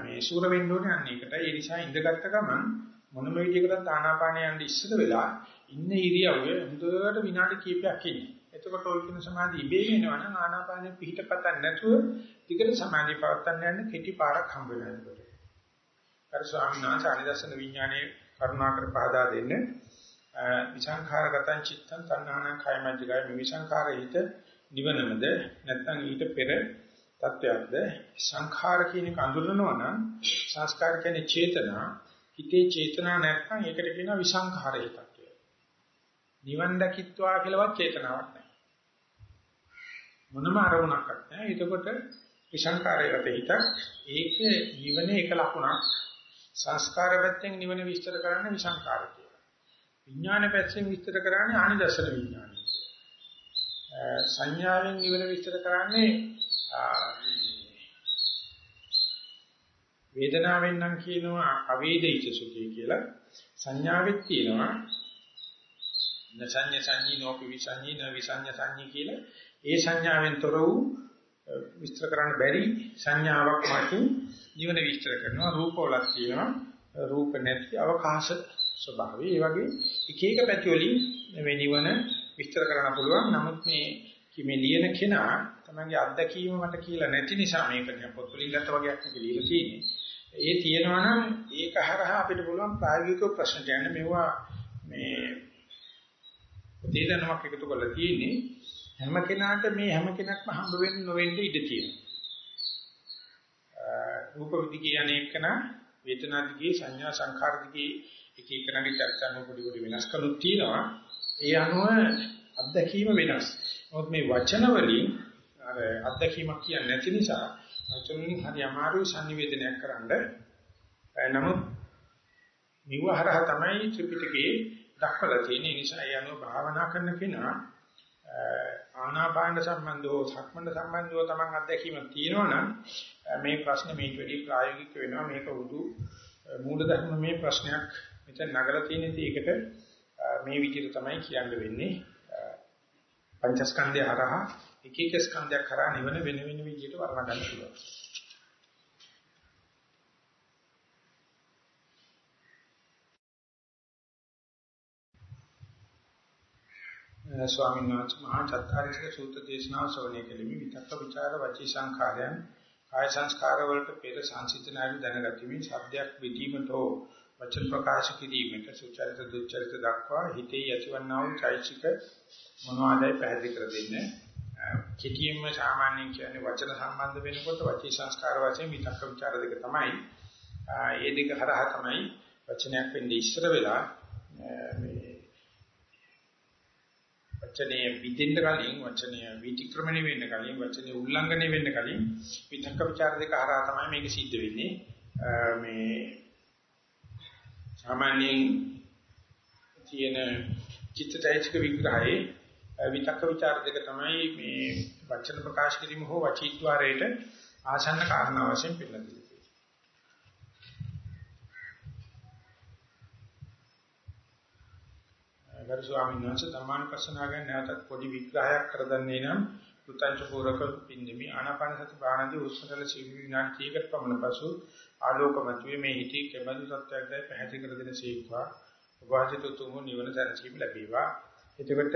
මේ සූර වෙන්න ඕනේ අන්න ඒකට. ඒ නිසා ඉඳගත්ත ගමන් මොනම විදිහකට ආනාපානය යන්න ඉස්සර වෙලා ඉන්න ඉරියව්වේ හොඳට විනාඩි කිහිපයක් ඉන්න. එතකොට ඔය කියන සමාධිය ඉබේ වෙනවා නම් ආනාපානෙ පිහිටපතක් නැතුව ටිකට සමාධිය පවත්වන්න යන්න කෙටි පාරක් හම්බ වෙනවා. අර ස්වාමීන් වහන්සේ අනිදර්ශන විඥානයේ කරුණාකර පහදා දෙන්න විසංඛාරගතං චිත්තං තණ්හානං khයමජ්ජිකය මේ විසංඛාර හිත නිවනමද නැත්නම් ඊට පෙර තත්වයක්ද සංඛාර කියන එක අඳුරනවා නම් සංස්කාර කියන්නේ චේතනා හිතේ චේතනා නැත්නම් ඒකට කියනවා විසංඛාර හිතක් කියලා. නිවන් දකිත්වා කියලාවත් චේතනාවක් නැහැ. මොනම අරමුණක් නැහැ. එතකොට විසංඛාරයකට හිතක් ඒක ජීවනයේ එක ලකුණක් සංස්කාර පැත්තෙන් නිවන විස්තර කරන්නේ විසංකාර කියලා. විඥාන පැත්තෙන් විස්තර කරන්නේ ආනිදර්ශන විඥානය. සංඥාවෙන් නිවන විස්තර කරන්නේ වේදනාවෙන් නම් කියනවා අවේදිත සුඛය කියලා. සංඥාවෙත් තියෙනවා නසඤ්ඤ සංඤී නෝපි විසඤ්ඤී න විසඤ්ඤ සංඤී කියලා. ඒ සංඥාවෙන් තොර වූ විස්තර කරන්න බැරි සංඥාවක් මතින් ජීවන විස්තර කරනවා. රූපවලක් තියෙනවා රූප නැති අවකාශ ස්වභාවය. ඒ වගේ එක එක පැති වලින් මේ නිවන විස්තර කරන්න පුළුවන්. නමුත් මේ මේ ලියන කෙනා තමන්ගේ අත්දැකීම මට කියලා නැති නිසා මේක දැන් පොත් වලින් ගත්ත වගේක් නෙක ලියලා තියෙන්නේ. ඒ තියෙනවා නම් ඒක හරහා අපිට පුළුවන් ප්‍රායෝගික ප්‍රශ්න ගන්න මෙවුවා මේ දෙදෙනාක් එකතු කරලා තියෙන්නේ. හැම කෙනාට මේ හැම කෙනෙක්ම හම්බ වෙන්න නොවෙන්න ඉඩ තියෙනවා. රූප විදිකේ අනේකන වේදනා දිගේ සංඥා සංඛාර දිගේ එක එකනගේ චර්චාන පොඩි පොඩි වෙනස්කම් තියෙනවා. ඒ අනුව අත්දැකීම වෙනස්. නමුත් මේ වචන වලින් අර අත්දැකීමක් කියන්නේ නැති නිසා වචන වලින් හරි අමාරුයි sannivedanayak කරන්න. නමුත් නිවහරහ තමයි ත්‍රිපිටකේ දක්වලා තියෙන නිසා ඒ අනුව භාවනා කරන කෙනා ආනාපාන සම්බන්ධව සක්මණ සම්බන්ධව තමන් අත්දැකීමක් තියෙනවා නම් මේ ප්‍රශ්නේ මේට වැඩි ප්‍රායෝගික වෙනවා. මේක උදු මූල ධර්ම මේ ප්‍රශ්නයක් මෙතන නගලා තියෙනදී ඒකට මේ විදිහට තමයි කියන්න වෙන්නේ. පංචස්කන්ධය හරහා එක එක ස්කන්ධයක් හරහා නිවන වෙන වෙන විදිහට වර්ණ ගන්න පුළුවන්. ස්වාමීන් වහන්සේ මහා චත්තාරික සූත්‍ර දේශනාව ශ්‍රවණය කෙලිමි විතක්ක ਵਿਚාර වචී සංඛාරයන් කාය සංස්කාර වලට පෙර සංසිතනාවි දැනගැතිමින් ශබ්දයක් විදීමට හෝ වචන ප්‍රකාශ කිරීමට සුචරිත දුචරිත දක්වා හිතේ ඇතිවන්නා වූ චෛතසික මොනවාදයි පැහැදිලි කර දෙන්නේ. කෙටියෙන්ම සාමාන්‍යයෙන් කියන්නේ වචන සම්බන්ධ වෙනකොට වචී සංස්කාර වශයෙන් විතක්ක ਵਿਚාර දෙක තමයි. ඒ දෙක හරහා තමයි වචනයක් වෙන්නේ ඉස්සර වෙලා මේ වචනේ විදින්න කලින් වචනේ විතික්‍රමණය වෙන්න කලින් වචනේ උල්ලංඝනය වෙන්න කලින් විතක්ක ਵਿਚාර දෙක හරහා තමයි මේක සිද්ධ වෙන්නේ. මේ සාමාන්‍යයෙන් තියෙන චිත්තචෛතසික විග්‍රහයේ විතක්ක ਵਿਚාර දෙක තමයි මේ වචන ප්‍රකාශ කිරීම හෝ වචීත්වාරයට ආසන්න කාරණා වශයෙන් පිළිගන්නේ ගරු ස්වාමීන් වහන්සේ ධර්මාන ප්‍රශ්නා ගැන නැවතත් පොඩි විග්‍රහයක් කර දෙන්නේ නම් පුතංච පූරක පින්දෙමි. ආනාපාන සති භාවනාදී උස්සතල සිවි විනාඩි 30කට පමණ පසු ආලෝකමතුවේ මේ හිතේ කෙබඳු තත්ත්වයක්ද පැහැදිලි කර දෙන සීක්වා. වාසිත තුමු නිවන දැනසීම ලැබේවා. එතකොට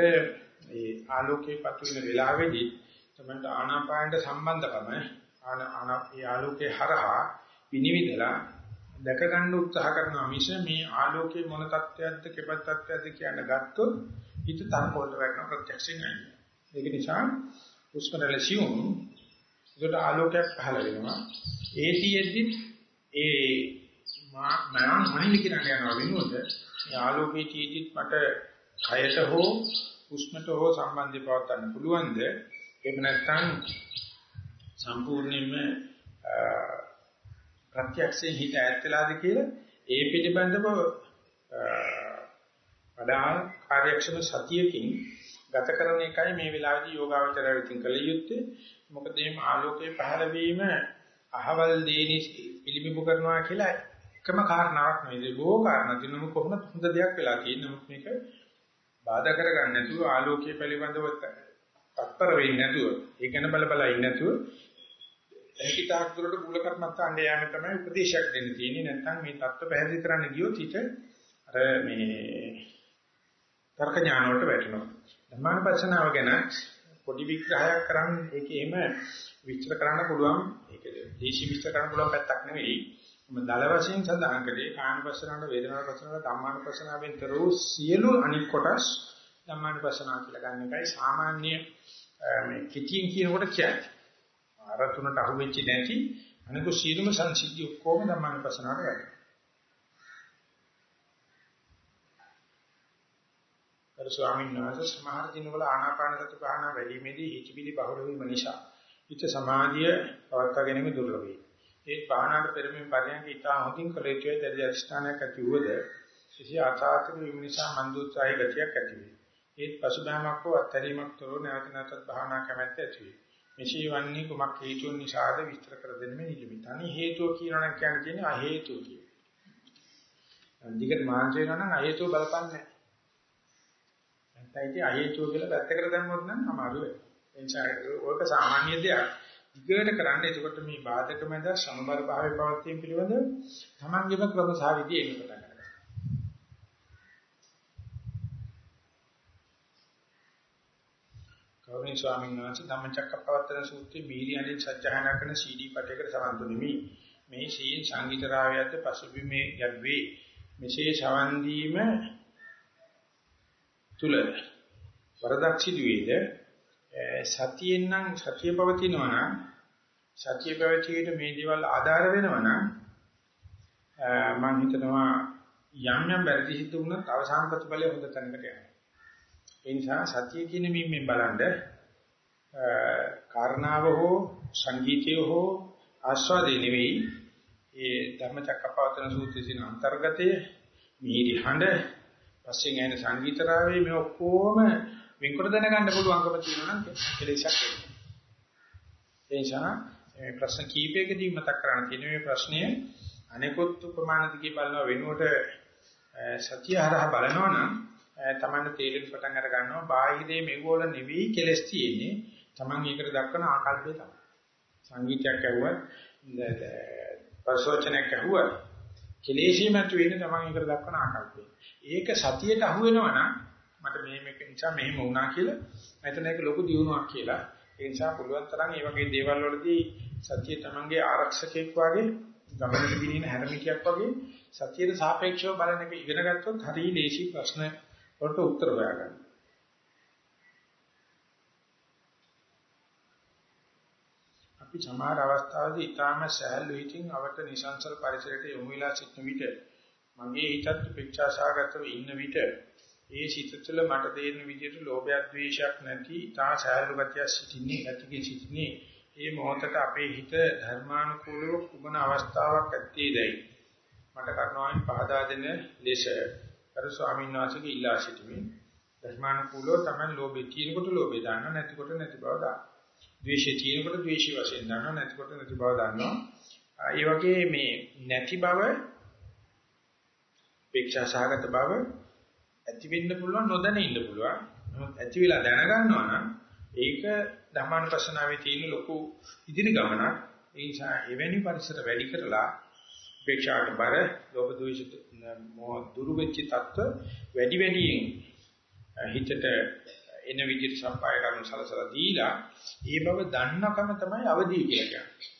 මේ ආලෝකයේ පතු වෙන වෙලාවේදී තමයි ආනාපානට සම්බන්ධකම ආන ආලෝකයේ හරහා විනිවිදලා දැක ගන්න උත්සාහ කරනවා මිස මේ ආලෝකයේ මොන තත්ත්වයක්ද කෙබඳ තත්ත්වයක්ද කියන ගත්තොත් හිත තරකොල්ට වැටෙන ප්‍රත්‍යක්ෂයෙන් නැහැ. ඒක නිසා උස්මරලසියුම් ඒකට ආලෝකයක් පහළ වෙනවා. ඒතියෙදි ඒ මම මනින්න කියන යනවා වෙනුවට මේ ආලෝකයේ තීදිත් මට කයට හෝ උෂ්ණට හෝ සම්බන්ධය පවත්වන්න පුළුවන්ද? එහෙම නැත්නම් සම්පූර්ණයෙන්ම ප්‍රත්‍යක්ෂයෙන් හිත ඈත් වෙලාද කියලා ඒ පිළිබඳව වඩා කාර්යක්ෂම සතියකින් ගත කරන එකයි මේ වෙලාවේදී යෝගාවචරය විසින් කළ යුත්තේ. මොකද මේ ආලෝකයේ පහළ වීම අහවල් දේනි පිළිබිඹු කරනවා කියලා එකම කාරණාවක් නෙවෙයි. බොහෝ කාරණා දිනමු කොහොමද හොඳ දෙයක් වෙලා තියෙන්නේ? නමුත් මේක බාධා කරගන්න නැතුව ආලෝකයේ පිළිබඳව තත්පර වෙන්නේ නැතුව ඒ ගැන බල බල ඉන්නේ නැතුව ඒකිතාක් දුරට මූල කර්මත්තාණ්ඩ යෑම තමයි උපදේශයක් දෙන්න තියෙන්නේ. නැත්නම් මේ தত্ত্ব පැහැදිලි කරන්න ගියොත් හිත අර මේ තර්ක ඥාන වලට වැටෙනවා. ධර්මානුපස්සනාව ගැන පොඩි විග්‍රහයක් කරන්න ඒකේම විස්තර කරන්න පුළුවන් ඒක දේශී විස්තර කරන්න පුළුවන් පැත්තක් නෙවෙයි. මම දල වශයෙන් සඳහන් කළේ කායනුපස්සනාවට වේදනානුපස්සනාවට ධම්මානුපස්සනාවෙන් කරෝ සියලු අනික් කොටස් ධම්මානුපස්සනාව කියලා ගන්න එකයි සාමාන්‍ය මේ කිතියෙන් කියනකොට කියන්නේ. අර තුනට අහුවෙච්ච නැති අනිකු සීලම සංසිද්ධි ඔක්කොම ධම්මානුපස්සනාවට වැටෙනවා. අර ස්වාමීන් වහන්සේ සමහර දිනවල ආනාපාන සති භාවනා වැඩිමේදී හිතවිලි බහුල වීම නිසා හිත සමාධිය පවත්වා ගැනීම දුර්ලභ වේ. ඒ භාවනාවට පෙරමින් පරියන්ක ඊටා හොඳින් කළ යුතුයි දැඩි අධිෂ්ඨානයක් ඇති වුවද සිසි ආචාර්ය වීම නිසා මන්දුත්සාහය ගතියක් ඇති වේ. ඒත් පසුබෑමක් හෝ අත්හැරීමක් තොරව නැවත නැවතත් භාවනා කැමැත්ත ඇති වේ. මෙසේ වන්නේ කුමක් හේතුන් නිසාද විස්තර කර දෙන්න මේ නිලිමි. තනි හේතුව කියනවා නම් කියන්නේ අ හේතුව කියන. අන්තිකට මාංශ වෙනවා නම් අ හේතුව බලපන්නේ නැහැ. නැත්නම් ඉතින් අහේතුව කියලා පැත්තකට දැම්මොත් නම් අමාරු වෙයි. එනිසා ඕක සාමාන්‍ය දෙයක්. ඉගට කරන්න එතකොට මේ බාධක මැද සමබර භාවයේ පවතින පිළිබඳ තමන්ගේම ක්‍රම සහ විදි එන්න පටන් ගන්නවා. කෞරණී ස්වාමීන් වහන්සේ ධම්මචක්කප්පවත්තන සූත්‍රයේ බීරියන්ෙන් සත්‍යහනා කරන CD පටයකට සමන්තුනිමි. මේ සීන් සංගීත රාවයත් පසුබිමේ යද්වේ මෙසේ ශවන් දීම තුල වරදක් සිදුවේද සතියෙන් නම් සතිය පවතිනවා නම් සතිය පැවතියට මේ දේවල් ආධාර වෙනවා නම් මම හිතනවා යම් යම් වැරදි සිදු වුණත් අවසාන ප්‍රතිඵලය හොඳ තැනකට යනවා. ඒ නිසා සතිය කියන මිම්මෙන් බලනද කාරණාව හෝ සංගීතය හෝ ආස්වාදේ නෙවෙයි ඒ ධර්මචක්කපවත්තන සූත්‍රයේ අන්තර්ගතයේ මිහිරි හඬ පස්සේ එන සංගීතරාවේ මේ ඔක්කොම වෙන්කොට දැනගන්න පුළුවන්කම තියෙනවා නම් කෙලෙසක් වෙනවා. ඒ නිසා මේ ප්‍රශ්න කීපයකදී මතක් කරන්න තියෙන මේ ප්‍රශ්නය අනෙකුත් ප්‍රමාණ දිගේ බලනවා වෙනුවට සතිය හරහා බලනවා නම් තමන්න තේරෙන්න පටන් අර ගන්නවා බාහිරේ මෙගෝල නෙවෙයි කෙලස් තියෙන්නේ තමන් ඒකට දක්වන ආකල්පය තමයි. සංගීතයක් ඇහුවත් ප්‍රසෝචනයක් ඇහුවත් කෙලෙසී මත වෙන්නේ තමන් ඒකට දක්වන ආකල්පය. ඒක සතියට අහු වෙනවා නම් මට මේ මේක නිසා මෙහෙම වුණා කියලා එතන ඒක ලොකු දියුණුවක් කියලා. ඒ නිසා පුළුවන් තරම් මේ වගේ දේවල් වලදී සතිය තමන්ගේ ආරක්ෂකෙක් වගේ ගමනට ගෙනින හැරමිටියක් වගේ සතියට සාපේක්ෂව බලන එක ඉගෙන ගත්තොත් හරිය ලේසි ප්‍රශ්න වලට උත්තර හොයාගන්න. අපි සමහර අවස්ථාවලදී ඊටාම සහැල්ලු හිතින් අවට නිසංසල පරිසරයට යොමු වෙලා සිටන විට මගේ හිතත් උපේක්ෂා සාගතව ඉන්න විට ඒ සිත තුළ මට තේරෙන විදිහට ලෝභය ද්වේෂයක් නැති ඊටා සහැල්ලු ගතිය සිටින්නේ ඇතිගේ සිටින්නේ. මේ මොහොතට අපේ හිත ධර්මානුකූලව කුමන අවස්ථාවක් ඇත්තේදයි මට කරුණාවෙන් පහදා දෙන ලෙස අර ස්වාමීන් වහන්සේගේ ඉල්ලා සිටිමින් ධර්මානුකූලව තමයි ලෝභය. තියෙනකොට ලෝභය දාන්න නැතිකොට නැති බව දාන්න. ද්වේෂය තියෙනකොට ද්වේෂය වශයෙන් දන්නවා නැතිකොට නැති බව දන්නවා. ඒ වගේ මේ නැති බව පේක්ෂා සහගත බව ඇති වෙන්න පුළුවන් නොදැන ඉන්න පුළුවන්. නමුත් ඇති වෙලා දැනගන්නවා නම් ඒක ධර්මානුපස්සනාවේ තියෙන ලොකු ඉදිරි ගමනක්. ඒ නිසා එවැනි පරිසර වැඩි කරලා පේක්ෂාට බර ලෝභ ද්වේෂ මොහ දුරු වෙච්ච තත්ත්ව වැඩි වැඩියෙන් හිතට එන විදිහට සම්පාය කරන සලසලා දීලා ඒ බව දන්නකම තමයි අවදි කියලා කියන්නේ.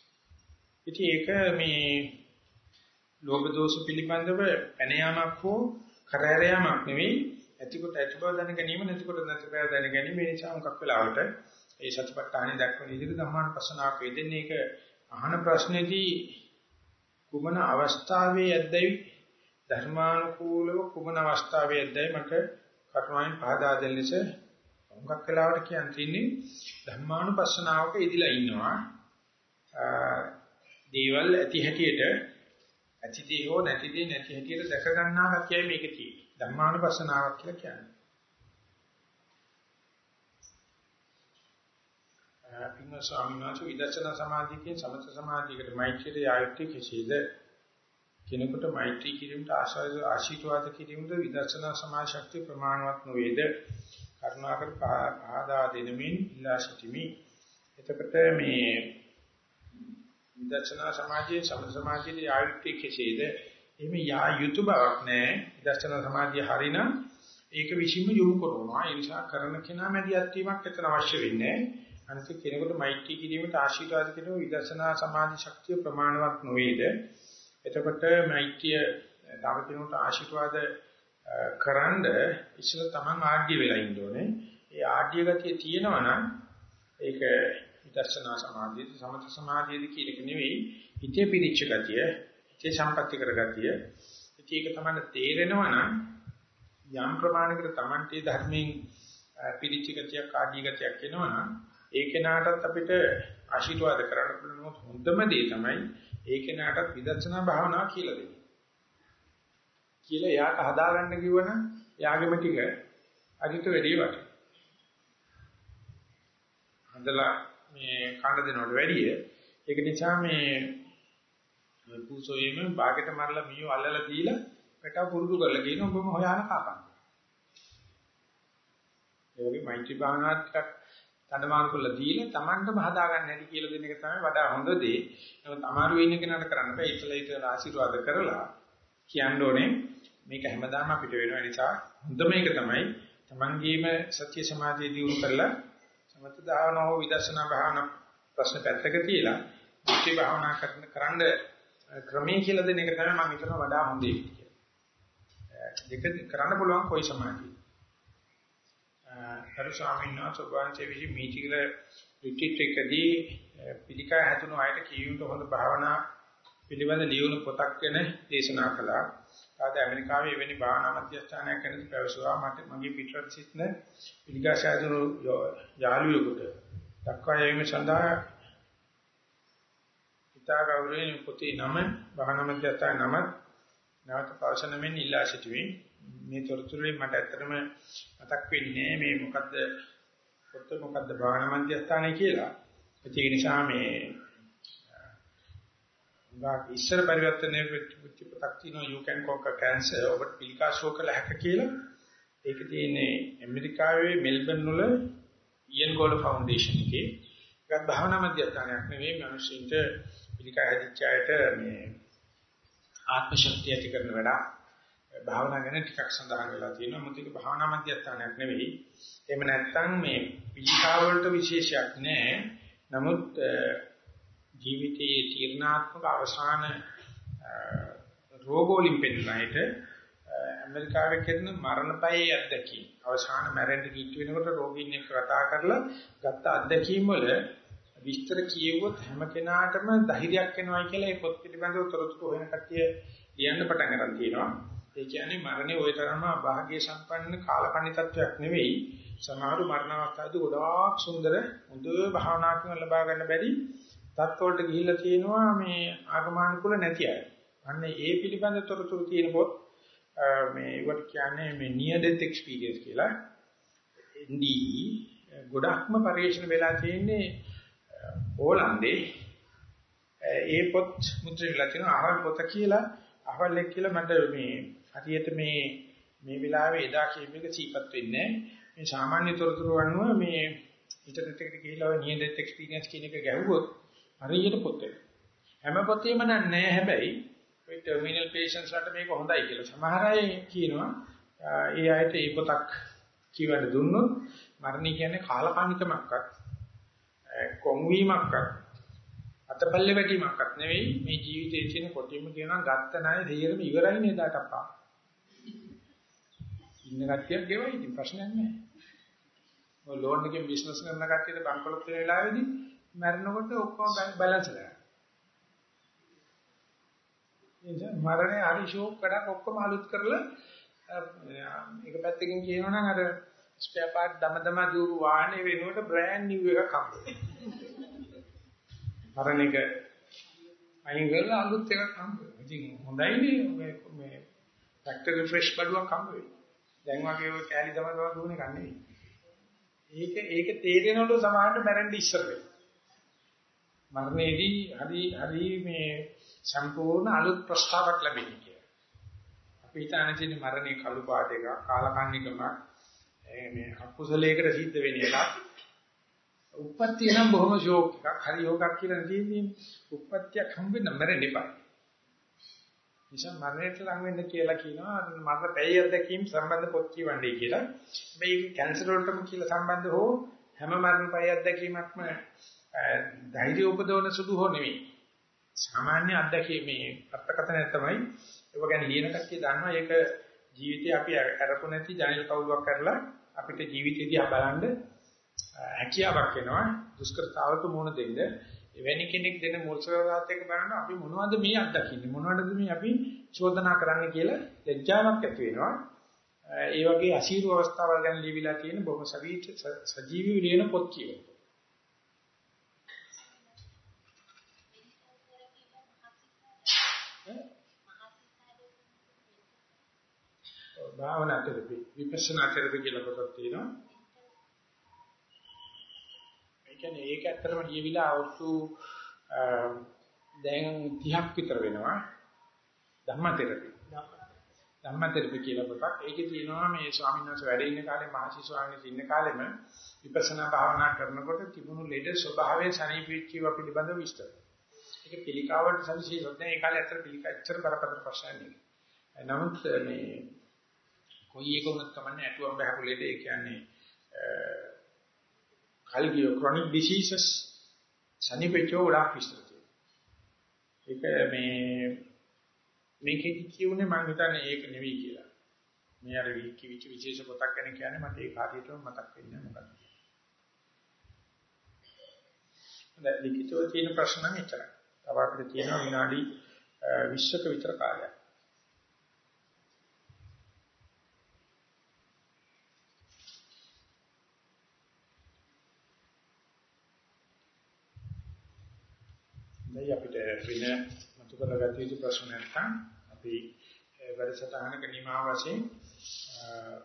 ඉතින් ඒක මේ ලෝභ දෝෂ පිළිබඳව පැන යාමක් හෝ කරදර යාමක් නෙවෙයි ඇතිකොට ඇති බව දැන ගැනීම නැතිකොට නැති බව දැන ගැනීම ඒ නිසා මොකක් වෙලාවට ඒ සත්‍යපට්ඨානෙ දක්වන විදිහට ධම්මාන ප්‍රශ්නාවක් වෙදෙන්නේ ඒක අහන ප්‍රශ්නේදී කුමන අවස්ථාවේ ඇද්දයි ධර්මානුකූලව කුමන අවස්ථාවේ ඇද්දයි මට කරුණාවෙන් පහදා දෙන්න ලෙස හුඟක් වෙලාවට කියන් තින්නේ ධර්මානුපස්සනාවක ඉදිලා ඉන්නවා. දේවල් ඇති හැටියට ඇති දේ හෝ නැති දේ නැති හැටියට දැක ගන්නා හැකියයි මේක තියෙන්නේ. ධර්මානුපස්සනාවක් කියලා කියන්නේ. පින්න ස්වාමීන් වහන්සේ විදර්ශනා සමාධියකින් සමථ සමාධියකට මෛත්‍රිය ආයුක්තිය කෙසේද කෙනෙකුට මෛත්‍රී කිරීමට ආශිර්වාද කිරීමට විදර්ශනා සමාධි ශක්තිය ප්‍රමාණවත් නොවේද කරුණාකර ආදා දෙනමින් ඉල්ලා සිටිමි. එතකොට මේ විදර්ශනා සමාධියේ සම සමාධියේ ආයුක්තිය කෙසේද? එහෙම යා යුතු බවක් නැහැ. විදර්ශනා සමාධිය හරිනම් ඒක විශ්ීම යොමු කරනවා. ඒ නිසා කරන කෙනා මැදිහත් වීමක් එතන අවශ්‍ය වෙන්නේ නැහැ. අනිත් කෙනෙකුට මෛත්‍රී කිරීමට ආශිර්වාද කිරීම විදර්ශනා සමාධි ශක්තිය ප්‍රමාණවත් නොවේද? එතකොට මෛත්‍රිය තව කෙනෙකුට ආශිර්වාද කරන්ඩ ඉස්සෙල්ල තමන් ආඩ්‍ය වෙලා ඉන්න ඕනේ. ඒ ආඩ්‍ය ගතිය තියෙනවා නම් ඒක විදර්ශනා සමාධියද සමථ සමාධියද කියන එක නෙවෙයි හිතේ පිරිච්ච ගතිය, හිතේ සම්පත්‍ති කර ගතිය. ඒක තමයි තේරෙනවා නම් යම් ප්‍රමාණයකට තමන්ටේ ධර්මයෙන් පිරිච්ච ගතියක් ආඩ්‍ය ගතියක් එනවා නම් ඒ කෙනාටත් අපිට ආශිර්වාද කරන්න පුළුවන් හොඳම දේ තමයි ඒ කෙනාටත් විදර්ශනා භාවනාව කියලා දෙන්නේ. කියලා එයාට හදාගන්න කිව්වනම් යාගෙම ටික අදිට වැඩි වට. හදලා මේ කන්න දෙනවට වැඩිය ඒක නිසා මේ පූසොයෙම බාගෙට මරලා මියෝ අල්ලලා දීලා පැටව පුරුදු කරලා කියන ඔබම හොයාන කපන්න. ඒ වගේ මෛත්‍රී භාවනාවත් ටිකක් තඩමාරු කරලා දීලා Tamanටම හදාගන්න හැටි කියලා දෙන එක තමයි වඩා හොඳ දේ. නමුත් අමාරු වෙන කෙනාට කරන්න බෑ. ඉතලා ඉතලා ආශිර්වාද කරලා කියන්න ඕනේ මේක හැමදාම අපිට වෙන නිසා හොඳම එක තමයි Tamangeema සත්‍ය සමාධිය දියුණු කරලා සමත භාවනාව විදර්ශනා භාවනා ප්‍රශ්න පැත්තක තියලා මුක්ති භාවනා කරන කරන්න ක්‍රමයේ කියලා දෙන එක තමයි මම හිතනවා වඩා හොඳයි කියලා. දෙක කරන්න පුළුවන් කොයි සමාධිය. කරු ස්වාමීන් වහන්සේ වහන්සේ විසි මීටිකල රිට්‍රීට් එකදී පිළිකා හැදුණු අයට කියුන්ට හොඳ භාවනා පිළිබඳ ලියුණු පොතක් ගැන දේශනා කළා. ආද ඇමරිකාවේ එවැනි භාවනා මධ්‍යස්ථානයක් ගැන පැවසුවා මට මගේ පිටරට සිටින පිළිකා හැදුණු යාළුවෙකුට දක්වා යීම සඳහා ඉතා ගෞරවයෙන් පොතේ නම භාවනා මධ්‍යස්ථාන නම නැවත පවසන මෙන් ඉල්ලා සිටුවේ. මේ තොරතුරුෙන් මට ඇත්තටම මතක් වෙන්නේ මේ මොකද්ද පොත මොකද්ද භාවනා මධ්‍යස්ථානය කියලා. ඒ නිසා මේ ගාක් ඉස්සර පරිවර්තනයේ ප්‍රතිපතක් තියෙනවා you can conquer cancer ඔබට පිළිකා ශෝකල හැක කියලා. ඒක තියෙන්නේ ඇමරිකාවේ මෙල්බන් වල ඉයන් ගෝල්ඩ් ෆවුන්ඩේෂන් එකේ. ඒක භාවනා මධ්‍යස්ථානයක් නෙවෙයි මිනිස්සුන්ට පිළිකා හැදිච්ච අයට මේ ආත්ම ශක්තිය ඇති කරන වැඩ භාවනා ගැන ටිකක් සඳහන් වෙලා තියෙනවා. මොකද ඒක භාවනා මධ්‍යස්ථානයක් නෙවෙයි. එහෙම නැත්නම් මේ පිළිකා වලට විශේෂයක් නැහැ. නමුත් ජීවිතයේ තීර්ණාත්මක අවසාන රෝගෝලින් පෙන්නනයිට ඇමරිකාවේ කරන මරණපයේ අත්දැකීම් අවසාන මැරෙන්න කිට් වෙනකොට රෝගීන් එක්ක කතා කරලා ගත්ත අත්දැකීම් වල විස්තර කියවුවොත් හැම කෙනාටම ධෛර්යයක් එනවායි කියලා ඒ පොත් පිළිබඳව තොරතුරු හොයන කට්ටිය ලියන්න පටන් ගන්න තියෙනවා. ඒ කියන්නේ මරණේ ওই තරම අභාග්‍ය සම්පන්න කාලකන්ණිතත්වයක් නෙවෙයි. සමහර මරණ අවස්ථාවේදී ගොඩාක් සුන්දර මුද භාවනාත්මක ලබා ගන්න බැරි තත්ත්වවලට ගිහිල්ලා තියෙනවා මේ ආගමනුකූල නැති අය. අන්න ඒ පිළිබඳ තොරතුරු තියෙන පොත් මේ ඒවට කියන්නේ මේ near death experience කියලා. NDE ගොඩක්ම පරිශන වෙලා තියෙන්නේ ඕලන්දේ ඒ පොත් මුද්‍රණලා තියෙන අහවල් පොත කියලා අහවල් එක් කියලා මට මේ හරියට මේ මේ වෙලාවේ එදා කියපේක සීපත් වෙන්නේ මේ සාමාන්‍ය තොරතුරු අනුව මේ ඉන්ටර්නෙට් එකට ගිහිල්ලා ඔය near death experience කියන එක ගැහුවොත් හරියට පොත් හැම පොතේම නෑ හැබැයි ඔය ටර්මිනල් පේෂන්ට්ස් වලට මේක හොඳයි කියලා. සමහර අය කියනවා ඒ අයට මේ පොතක් කියවන්න දුන්නොත් මරණය කියන්නේ කාලකන්නිකමක්වත් කොන්වීමක්වත් අතපල්ලේ වැටීමක්වත් නෙවෙයි මේ ජීවිතයේ තියෙන කොටින්ම කියනවා ගත්ත ණය දෙයරම ඉවරයි නේද අටපා. ඉන්න කට්ටියක් ගෙවයි ඉතින් ප්‍රශ්නයක් නැහැ. ඔය ලෝන් එකෙන් බිස්නස් කරන කට්ටියට බංකොලොත් වෙන වෙලාවේදී මැරෙනකොට ඔක්කොම බැලන්ස් වෙනවා. එනිසා මරණය හරි ෂෝක් කඩක් ඔක්කොම අලුත් කරලා එක පැත්තකින් කියනවා නම් අර ස්පෙයා පාර්ට් දම දම දුරු වාහනේ වෙනුවට බ්‍රෑන්ඩ් නිව් එකක් හම්බ වෙනවා. මරණ එක අයින් කරලා අලුත් එකක් හම්බ වෙනවා. ඉතින් හොඳයිනේ මේ මේ ෆැක්ටරි ෆ්‍රෙෂ් බඩුවක් හම්බ වෙනවා. දැන් වගේ ඔය කෑලි දම දම දුවන එක නෙවෙයි. ඒක ඒක තේරෙනවලු සමහරට මැරෙන්න ඉස්සර වෙයි. මරණයේදී හරි හරි මේ සම්පූර්ණ අලුත් ප්‍රස්තාවක් ලැබෙන්නේ කියලා. අපි හිතන්නේ තියෙන මරණේ කළු පාට එක කාලකන්නිකම මේ අකුසලයකට සිද්ධ වෙන එකක්. උප්පත්තිය නම් බොහොම ෂෝක් එකක්. හරි යෝගක් කියලා තියෙන්නේ. උප්පත්තියක් හම්බෙන්න මැරෙන්න එපා. නිසා මරණයට ලඟ වෙන්න කියලා කියනවා මරණ පැය අධ්‍යක්ීම් සම්බන්ධ පොත් කියවන්නේ කියලා. මේක කැන්සර් වලටම කියලා සම්බන්ධ හෝ හැම මරණ පැය අධ්‍යක්ීමක්ම ධෛර්ය උපදවන සුදු හෝ නෙවෙයි. සාමාන්‍ය අත්දැකීමේ අර්ථකථනය තමයි ඒක ගැන ලියන කට්ටිය දන්නවා. ඒක ජීවිතේ අපි අරපො නැති ජනිත කවුලක් කරලා අපිට ජීවිතය දිහා බලන්න හැකියාවක් වෙනවා දුෂ්කරතාවක මුහුණ දෙන්න. එවැනි කෙනෙක් දෙන මුල්සරාත් එක්ක බලන අපි මොනවද මේ අත්දකින්නේ? මොනවද මේ අපි චෝදනා කරන්නේ කියලා ලැජ්ජාවක් ඇති වෙනවා. ඒ වගේ අසීරු අවස්ථාවල් ගැන ලියවිලා තියෙන බොහොම සජීවී ලියන පොත් කියනවා භාවනා තෙරපි විපස්සනා තෙරපි කියලා කොටස් තියෙනවා. ඒ කියන්නේ ඒක ඇත්තටම ලියවිලා අවුරුදු දැන් 30ක් විතර වෙනවා. ධම්ම තෙරපි. ධම්ම තෙරපි කියලා කොටක්. ඒකේ තියෙනවා මේ ස්වාමීන් වහන්සේ වැඩ ඉන්න කාලේ මහසි ස්වාමීන් වහන්සේ ඉන්න කාලෙම විපස්සනා භාවනා කරනකොට තිබුණු ලෙඩ ස්වභාවයෙන් සනීපීච්චව පිළිබඳව විස්තර. ඒක පිළිකාවට සවිශේෂවත් නෑ. ඒ කාලේ ඇත්තට පිළිකා ඇත්තට කරපතර ප්‍රශ්නයක් නෙවෙයි. නමුත් මේ කොයි එක වුණත් කමන්නේ ඇතුම් බහකුලේට ඒ කියන්නේ කල්ගිය chronic diseases සනිපෙච්චෝ ගොඩාක් විස්තර ඒක මේ මේකෙදි කියුනේ මම හිතන්නේ ඒක නෙවෙයි කියලා. මේ අර කිවිච විශේෂ පොතක් ගැන කියන්නේ මට ඒක හරියටම මතක් වෙන්නේ මොකක්ද. දැන් ලිඛිතව තියෙන ප්‍රශ්න නම් එච්චරයි. තව අපිට තියෙනවා විනාඩි 20ක විතර කාලයක්. දැන් අපිට වෙන මතු කරගatiya යුතු ප්‍රශ්න නැත්නම් අපි වැඩසටහනක නිමා වශයෙන්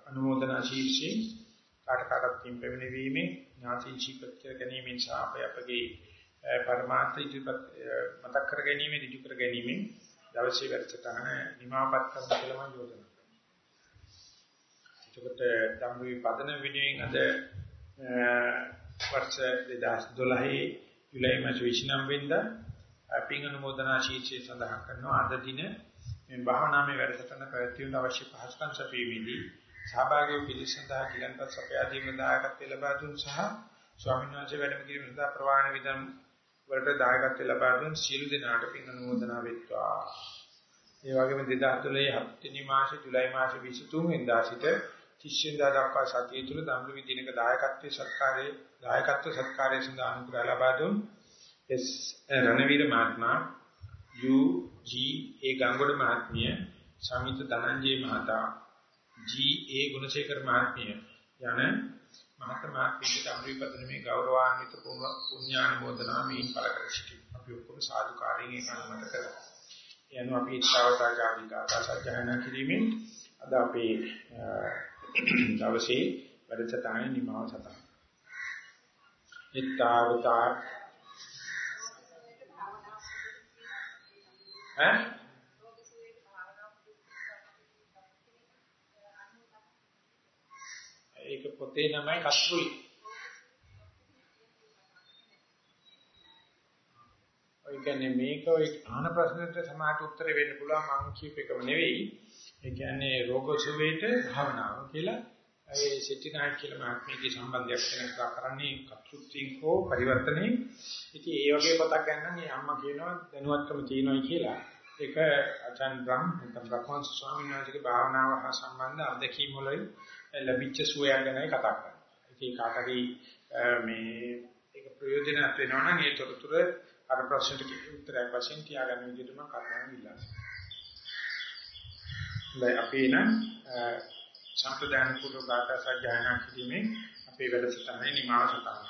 අනුමೋದනා ශීර්ෂයෙන් කාට කාටත් තින් පැමිණීමේ ඥාතින් ශීපත්‍ය ගැනීමෙන් සහ අපේ අපගේ පරමාර්ථ ඉදිරිපත් මතක් කර ගැනීම ඍජු කර ගැනීම දවසේ වැඩසටහන නිමාපත් කරන්න කියලා මම යෝජනා කරනවා. එතකොට ධම්මවි පදන විනයෙන් අද වර්ෂ 2012 ජුලයි මාස 29 වෙනිදා පින් අනුමೋದනා ශීර්ෂය සඳහන් කරනවා අද දින මේ භාවනාමය වැඩසටහන පැවැත්වීමට අවශ්‍ය පහසුකම් සැපීමේදී සහභාගී වූ පිළිස සඳහා ගිලන්පත් සපයා දීම දායකත්වය ලබා දුන් සහ ස්වාමීන් වහන්සේ වැඩම කිරීම සඳහා ප්‍රවාහන විදම් වලට දායකත්වය ලබා දුන් සියලු දෙනාට පින් අනුමೋದනා වෙත්වා. ඒ වගේම 2013 හත්වෙනි මාසේ ජුලයි මාසේ 23 වෙනිදා සිට 30 වෙනිදා දක්වා සතිය තුල ධම්ම විදිනක දායකත්වයේ සත්කාරයේ දායකත්ව සත්කාරයේ සඳහා අනුග්‍රහ ලබා දුන් එස් රණවීර මහත්මයා යු ජී ඒ ගංගොඩ මහත්මිය සමිත ධනංජය මහතා ජී ඒ ගුණසේකර මහත්මිය යන මහත්මයා පිට අමරිපදනමේ ගෞරවාන්විත පුණ්‍යානුමෝදනා මේන් පළ කර සිටිනවා. අපි ඔක්කොම සාදුකාරයෙන් ඒක අනුමත කරමු. යනු අපි ඊතාවතාගාමී ගාථා සජ්ජායනා කිරීමෙන් අද අපේ දවසේ වැඩසටහනේ නිමාව සටහන්. ඊතාවතා ඈ ඒක පොතේ නමයි කස්රුයි. ඔය කියන්නේ මේක ඔය ආන ප්‍රශ්නෙට සමාජ උත්තර වෙන්න පුළුවන් මම කියප එකම නෙවෙයි. ඒ කියන්නේ රෝග සුවේට භාවනාව කියලා ඒ සිටිනායි කියලා මහත්මියගේ සම්බන්ධයක් වෙන කතා කරන්නේ කප්සුත්‍රින් හෝ පරිවර්තනයේ. ඉතින් ඒ වගේ පොතක් ගන්න මේ අම්මා කියනවා දැනුවත්කම තියෙනවා කියලා. ඒක අචාන් බ්‍රහ්ම නැත්නම් බ්‍රහ්මන් ස්වාමීන් වහන්සේගේ භාවනාව හා සම්බන්ධ අත්දැකීම් වලින් ලැබිච්ච සුවය ගැනයි කතා කරන්නේ. ඉතින් කාටරි මේ ඒක ප්‍රයෝජනවත් වෙනවා නම් ඒ තොරතුරු අර ප්‍රශ්නට උත්තරයක් වශයෙන් තියාගන්න විදිහට මම කරුණාවෙන් ඉල්ලනවා. දැන් අපි නම් සම්ප්‍රදාන කුල ගාථා සජ්ජායනා කිරීමේ අපේ වැඩසටහනේ නිමාව සටහන් කරනවා.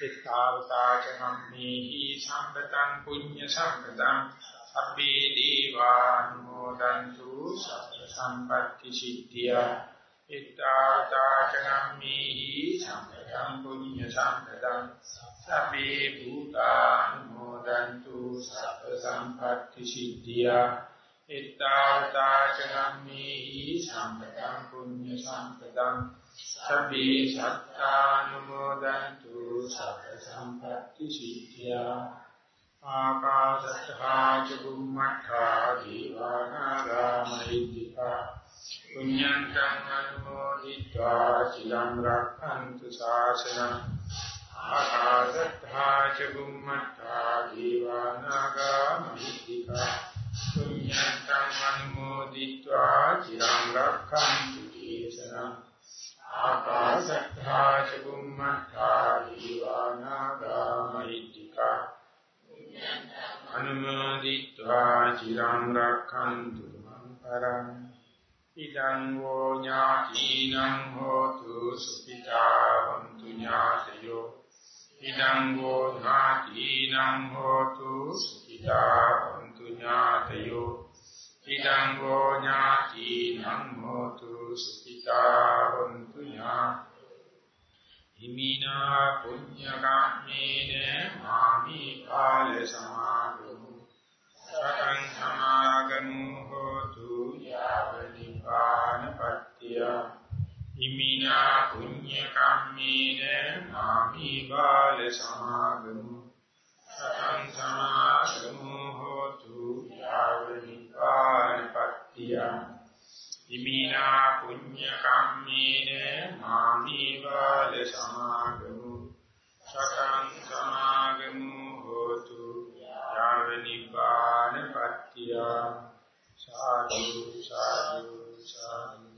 එක්තාවතාචනම්මේහි සම්පතං පුඤ්ඤ සම්පතං අබ්බේ දීවානුමෝදන්තු සබ්බ සම්පත්‍ති සිද්ධියා. එක්තාවතාචනම්මේහි සම්පතං පුඤ්ඤ සම්පතං. සබ්බේ භූතානුමෝදන්තු සබ්බ සම්පත්‍ති සිද්ධියා. එත්තාවතාචනම්මේහි සම්පතං පුඤ්ඤ සම්පතං. සබ්බේ සත්තානුමෝදන්තු සබ්බ සම්පත්‍ති සිද්ධා ආකාශත්තා චුම්මත්තා දීවානාගාමහිද්దికා පුඤ්ඤන්තං අනුමෝදිत्वा චිරං රක්ඛන්තු ශාසනං ආකාශත්තා චුම්මත්තා දීවානාගාමහිද්దికා පුඤ්ඤන්තං අනුමෝදිत्वा චිරං රක්ඛන්තු දේශනං ආකාශත්තා චුම්මත්තා දීවානාගාමහිද්దికා අනුමෝදිत्वा චිරං රක්ඛන්තු මං පරං ඉදං වූ ඥාතිනං හෝතු සුඛිතාවන්තු ඥාතයෝ. ඉදං වූ ඥාතිනං හෝතු සුඛිතාවන්තු ඥාතයෝ. ඉදං වූ ඥාතිනං හෝතු සුඛිතාවන්තු ඥාතයෝ හිමිනා පුඤ්ඤ කම්මේන මාමි කාල සමාගමු සතං සමාගමු හෝතු යාව නිපාන පත්‍ය හිමිනා පුඤ්ඤ කම්මේන මාමි කාල සමාගමු. සතං සමාගමු හෝතු යාව නිපාන පත්‍ය ඉමිනා පුඤ්ඤ කම්මේන මාමි බාල සමාගමු සතං සමාගමු හෝතු යාව නිපාන පත්‍තිය සාදු සාදු සාදු